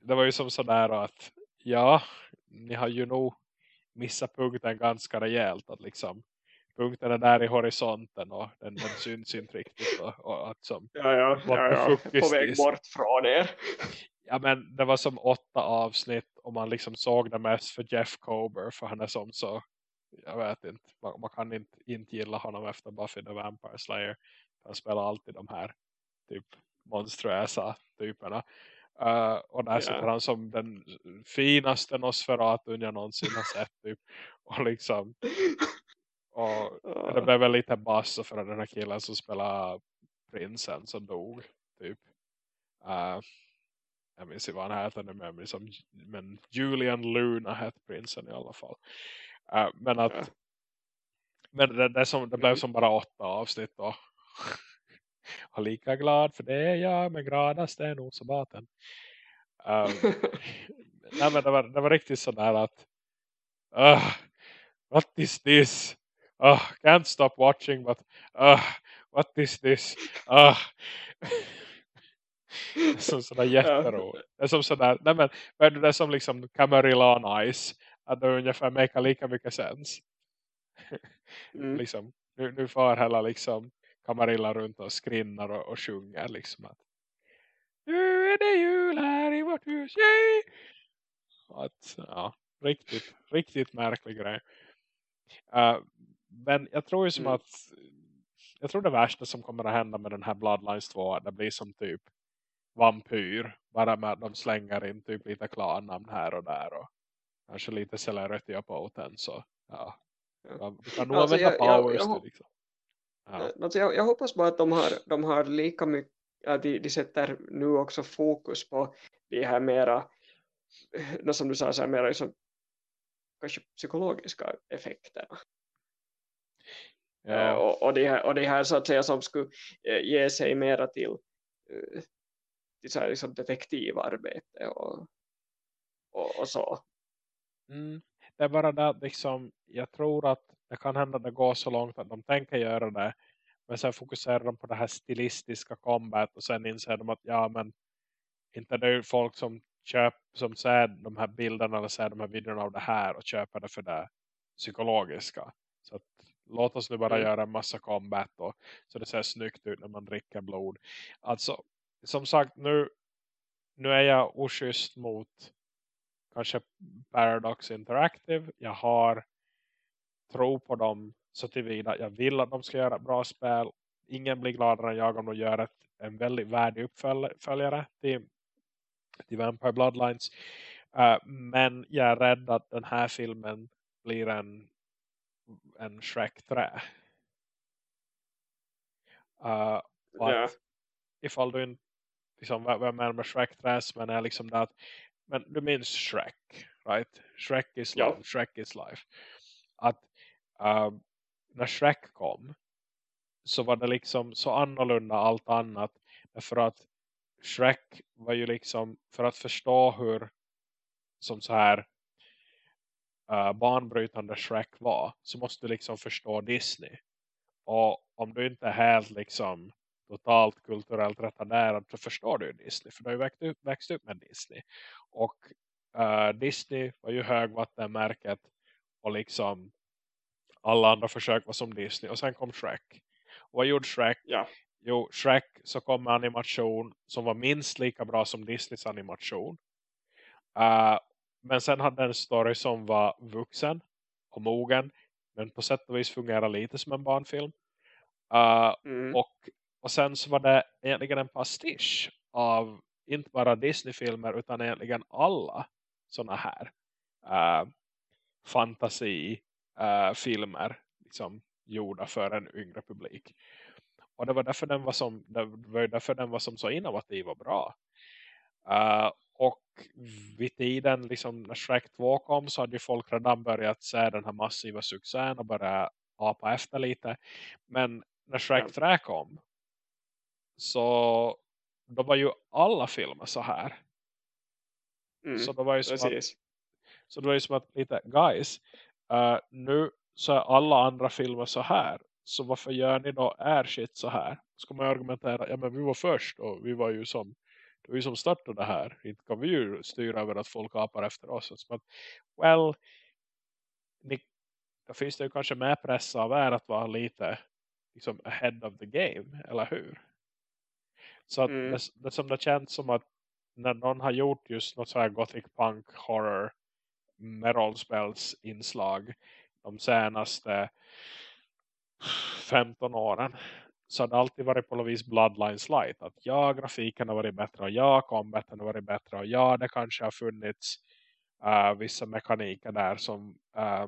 det var ju som sådär att ja, ni har ju nog missat punkten ganska rejält att liksom punkten är där i horisonten och den, den syns inte riktigt och, och att som, Ja, ja, ja, ja. På väg bort från er. ja men det var som åtta avsnitt och man liksom såg det mest för Jeff Kober för han är som så jag vet inte, man, man kan inte, inte gilla honom efter Buffy the Vampire Slayer han spelar alltid de här typ monstruösa typerna Uh, och där Ja. sitter han som den finaste Nosferatun jag någonsin har sett typ. och liksom och det blev väl lite bass för den här killen som spelar prinsen som dog typ. Uh, jag minns inte vad han heter nu men, liksom, men Julian Luna hette prinsen i alla fall. Uh, men att Ja. men det, det, som, det blev som bara åtta avsnitt då. och lika glad för det är jag men gladast är nog så baten. Um, nej, men det, var, det var riktigt sådär att uh, what is this? Uh, can't stop watching but uh, what is this? Det är som sådär jätteroligt. Det är som sådär, nej men det är som liksom Camarilla on Ice. Att det ungefär make lika mycket sens. Mm. liksom, nu, nu far hela liksom Camarilla runt och skrinnar och, och sjunger liksom att nu är det jul här i vårt hus, yay! Att, ja, riktigt, riktigt märklig grej. Uh, men jag tror ju som Mm. att jag tror det värsta som kommer att hända med den här Bloodlines 2 det blir som typ vampyr. Bara med att de slänger in typ lite klarnamn här och där och kanske lite celerity och potens och ja. Du kan nog Alltså, använda jag- jag- powers jag hop- liksom. Ja. Alltså jag, jag hoppas bara att de har, de har lika mycket, ja, de, de sätter nu också fokus på de här mera, eh, som du sa, så här, mera liksom, kanske psykologiska effekterna. Eh, Ja. och, och, det här, och det här så att säga som skulle eh, ge sig mera till, eh, till så här, liksom detektivarbete och, och, och så. Mm. Det är bara det liksom, jag tror att det kan hända att det går så långt att de tänker göra det. Men sen fokuserar de på det här stilistiska combat och sen inser de att ja men inte det är folk som köper som ser de här bilderna eller ser de här videorna av det här och köper det för det psykologiska. Så att, låt oss nu bara Mm. göra en massa combat då, så det ser snyggt ut när man dricker blod. Alltså, som sagt nu, nu är jag oschysst mot kanske Paradox Interactive. Jag har tro på dem så tillvida jag vill att de ska göra bra spel. Ingen blir gladare än jag om de gör ett, en väldigt värdig uppföljare till, till Vampire Bloodlines. Uh, men jag är rädd att den här filmen blir en, en Shrek 3. Uh, att ifall du inte liksom, vad jag menar med Shrek 3 men är liksom det att men du minns Shrek right? Shrek is love, Shrek is life att uh, när Shrek kom så var det liksom så annorlunda allt annat därför att Shrek var ju liksom för att förstå hur som så här uh, banbrytande Shrek var så måste du liksom förstå Disney och om du inte är helt liksom totalt kulturellt retarderad så förstår du Disney. För du har ju växt upp, växt upp med Disney. Och uh, Disney var ju högvattenmärket och liksom alla andra försök var som Disney. Och sen kom Shrek. Och vad gjorde Shrek? Ja. Jo, Shrek så kom med animation som var minst lika bra som Disneys animation. Uh, men sen hade den en story som var vuxen och mogen. Men på sätt och vis fungerar lite som en barnfilm. Uh, Mm. och, och sen så var det egentligen en pastisch av inte bara Disney-filmer utan egentligen alla såna här uh, fantasifilmer liksom gjorda för en yngre publik. Och det var därför den var som, det var därför den var som så innovativ och bra. Uh, och vid tiden liksom när Shrek 2 kom så hade ju folk redan börjat se den här massiva succén och börja apa efter lite. Men när Shrek 3 kom så då var ju alla filmer så här. Mm, så då var ju som att, så det var ju som att lite, guys, uh, nu så är alla andra filmer så här. Så varför gör ni då är shit så här? Ska man argumentera, ja men vi var först och vi var ju som det var ju som startade det här. Inte kan vi ju styra över att folk apar efter oss. Så att, well, ni, då finns det ju kanske mer press av er att vara lite liksom ahead of the game, eller hur? Så att Mm. det, det som det känns som att när någon har gjort just något så här gothic punk horror med rollspelsinslag de senaste 15 åren så har det alltid varit på något vis Bloodlines light. Att ja, grafiken har varit bättre och ja, combaten har varit bättre och ja, det kanske har funnits uh, vissa mekaniker där som, uh,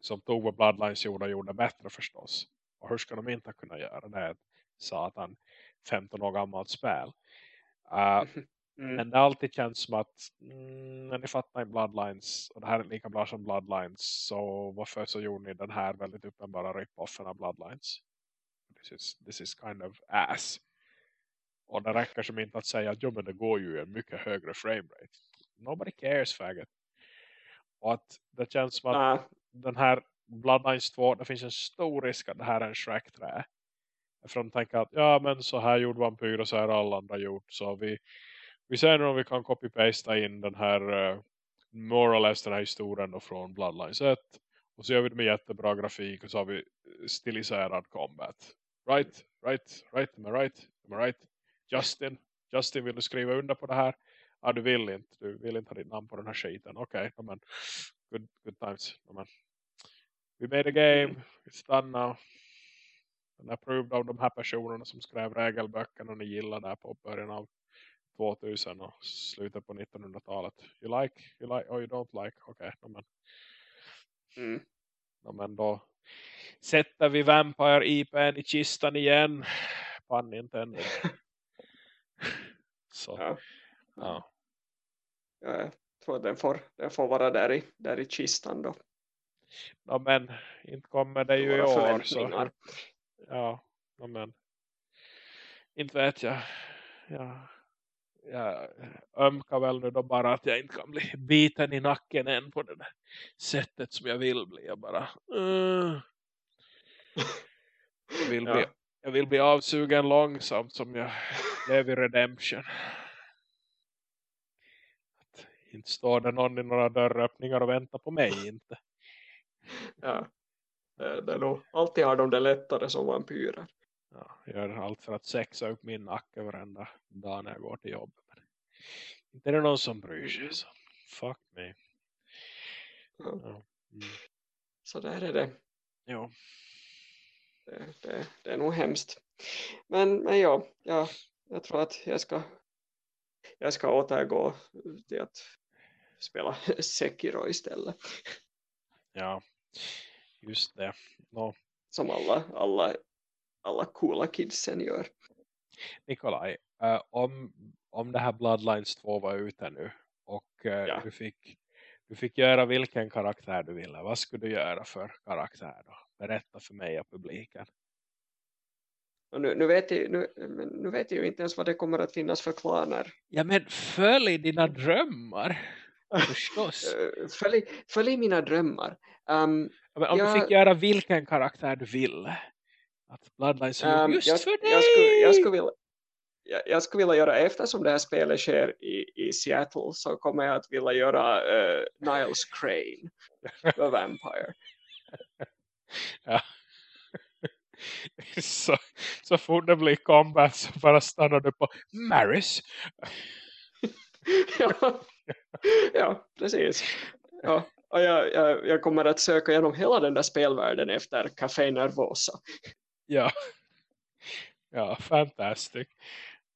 som tog vad Bloodlines gjorde och gjorde bättre förstås. Och hur ska de inte kunna göra det? är ett Satan 15 år gammalt spel. Uh, Mm. men det har alltid känts som att mm, när ni fattar i Bloodlines och det här är lika bra som Bloodlines så varför så gjorde ni den här väldigt uppenbara rip-offen av Bloodlines? This is, this is kind of ass. Och det räcker som inte att säga att jo, men det går ju en mycket högre framerate. Nobody cares faggot. Och att det känns som att Nej, den här Bloodlines 2, det finns en stor risk att det här är en Shrek-trä. För de tänker att ja men så här gjorde vampyr och så här alla andra gjort. Så vi, vi ser nu om vi kan copy-pasta in den här uh, more or less den här historien då från Bloodlines 1. Och så gör vi det med jättebra grafik och så har vi stiliserad combat. Right, right, right, am I right? Am I right? Justin, Justin vill du skriva under på det här? Ja, du vill inte. Du vill inte ha ditt namn på den här skiten. Okej, okay, men good, good times. Men. We made a game. It's done now. Den är approved av de här personerna som skrev regelböckerna och ni gillar det här på början av 2000 och slutet på 1900-talet. You like? You like? Oh, you don't like? Okej, okay, men. mm. men då sätter vi Vampire IPn i kistan igen. Pan intended. Så, Ja. ja. Ja, jag tror den får, den får vara där i, där i kistan då. ja. men inte kommer det ju i år. Så, ja, men inte vet jag. Ja, jag ömkar väl nu då bara att jag inte kan bli biten i nacken än på det sättet som jag vill bli. Jag bara... Uh, jag, vill bli, Ja. jag vill bli avsugen långsamt som jag blev i Redemption. Att inte står det någon i några dörröppningar och väntar på mig inte. Ja. Det är nog, alltid har de det lättare som vampyrer. Ja, gör allt för att sexa upp min nacke varenda dag när jag går till jobbet. Men inte är det någon som bryr sig så. Fuck me. Ja. Ja. Mm. Så där är det. Jo. Det, det, det är nog hemskt. Men, men ja, ja, jag tror att jag ska, jag ska återgå till att spela Sekiro istället. Ja, just det. No, Som alla, alla, alla coola kidsen gör. Nikolaj, eh, om, om det här Bloodlines 2 var ute nu och eh, Ja. du, fick, du fick göra vilken karaktär du ville, vad skulle du göra för karaktär då? Berätta för mig och publiken. Och nu, nu, vet jag, nu, nu vet jag ju inte ens vad det kommer att finnas för klaner. Ja men följ dina drömmar, förstås. Eh, Följ, följ mina drömmar. Um, om jag- du fick göra vilken karaktär du ville. Att Bloodlines är um, just jag, för dig! jag, skulle, jag, skulle vilja, jag, jag skulle vilja göra, eftersom det här spelet sker i, i Seattle så kommer jag att vilja göra eh, Niles Crane, The Vampire. så, så fort det blir combat så bara stannar du på Maris. ja. ja, precis. Ja. Och jag, jag, jag kommer att söka igenom hela den där spelvärlden efter Café Nervosa. Ja. Ja, fantastic.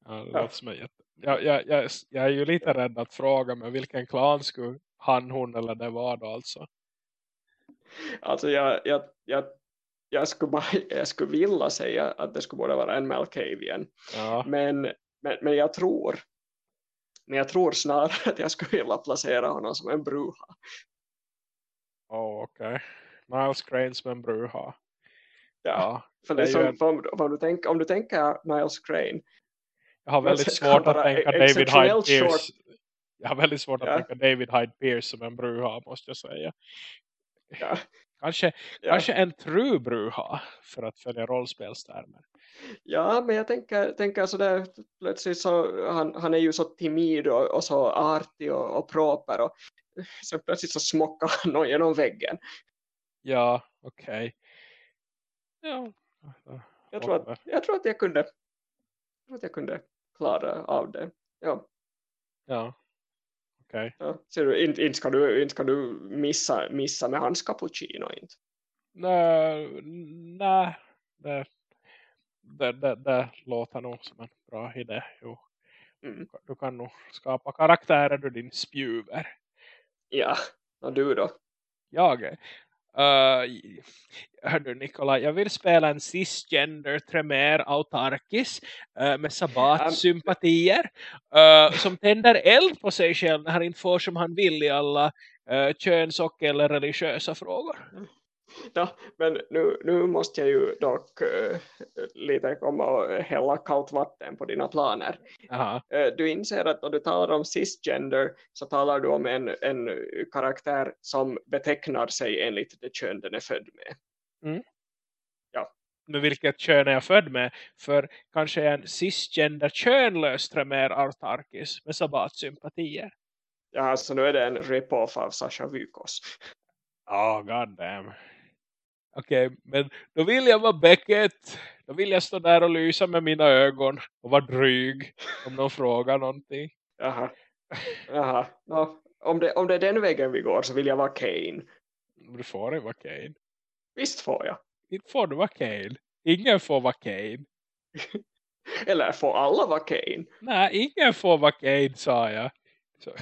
Ja, det Ja. som jätte... jag, jag, jag, jag är ju lite rädd att fråga men vilken klan skulle han, hon eller det var då alltså? Alltså jag, jag, jag, jag, skulle bara, jag skulle vilja säga att det skulle borde vara en Malkavian. Ja, Men, men, men jag tror men jag tror snarare att jag skulle vilja placera honom som en bruha. oh, okej. Okay. Miles Crane som en bruha. Ja. Ja, För Det ju en- om, om, du tänker, om du tänker Niles Crane, Jag har väldigt svårt att tänka David Hyde Pierce. Jag har väldigt svårt att Ja. tänka David Hyde Pierce som en bruha måste jag säga. ja, Kanske, ja, kanske en true bruha för att följa rollspelstermer. ja, men jag tänker, tänker sådär, plötsligt så, han, han är ju så timid och, och så artig och, och proper och så plötsligt så smockar han någon genom väggen. Ja, okej. Ja. Jag tror, att, jag tror att jag kunde jag tror att jag kunde klara av det. Ja, Ja. Okej. ja. Ser du, inte, inte, ska du, inte ska du missa, missa med hans cappuccino inte. Nej, nej. Det, det, det, det låter nog som en bra idé. Jo. Mm. Du kan nog skapa karaktärer ur din spjuver. Ja, och du då? Jag. Äh, uh, hördu Nikola, jag vill spela en cisgender tremer autarkis uh, med sabbatsympatier uh, som tänder eld på sig själv när han inte får som han vill i alla uh, köns- och eller religiösa frågor. Ja, men nu, nu måste jag ju dock uh, lite komma och hälla kallt vatten på dina planer. Uh, du inser att när du talar om cisgender så talar du om en, en karaktär som betecknar sig enligt det kön den är född med. med vilket kön är jag född med. För kanske en cisgender könlös tremär autarkis med Sabat-sympatier. Ja, så nu är det en rip-off av Sasha Vykos. Ja, oh, goddamn. Okej, okay, men då vill jag vara Beckett. Då vill jag stå där och lysa med mina ögon. Och vara dryg om någon frågar någonting. Jaha. Jaha. No, om, det, om det är den vägen vi går så vill jag vara Kane. Du får inte vara Kane. Visst får jag. Inte får du vara Kane. Ingen får vara Kane. Eller får alla vara Kane? Nej, ingen får vara Kane, sa jag. Så.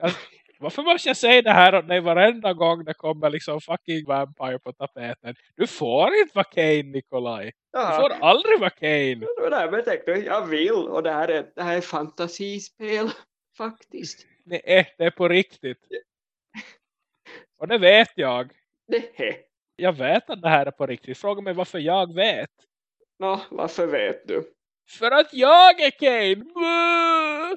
Alltså, varför måste jag säga det här åt dig varenda gång det kommer liksom fucking vampire på tapeten? Du får inte vara Kane, Nikolaj. Du får aldrig vara Kane. där, men tänkte, jag vill. Och det här är, det här är fantasispel. Faktiskt. Nej, det är på riktigt. Och det vet jag. Nej. Jag vet att det här är på riktigt. Fråga mig varför jag vet. Nå, varför vet du? För att jag är Kane!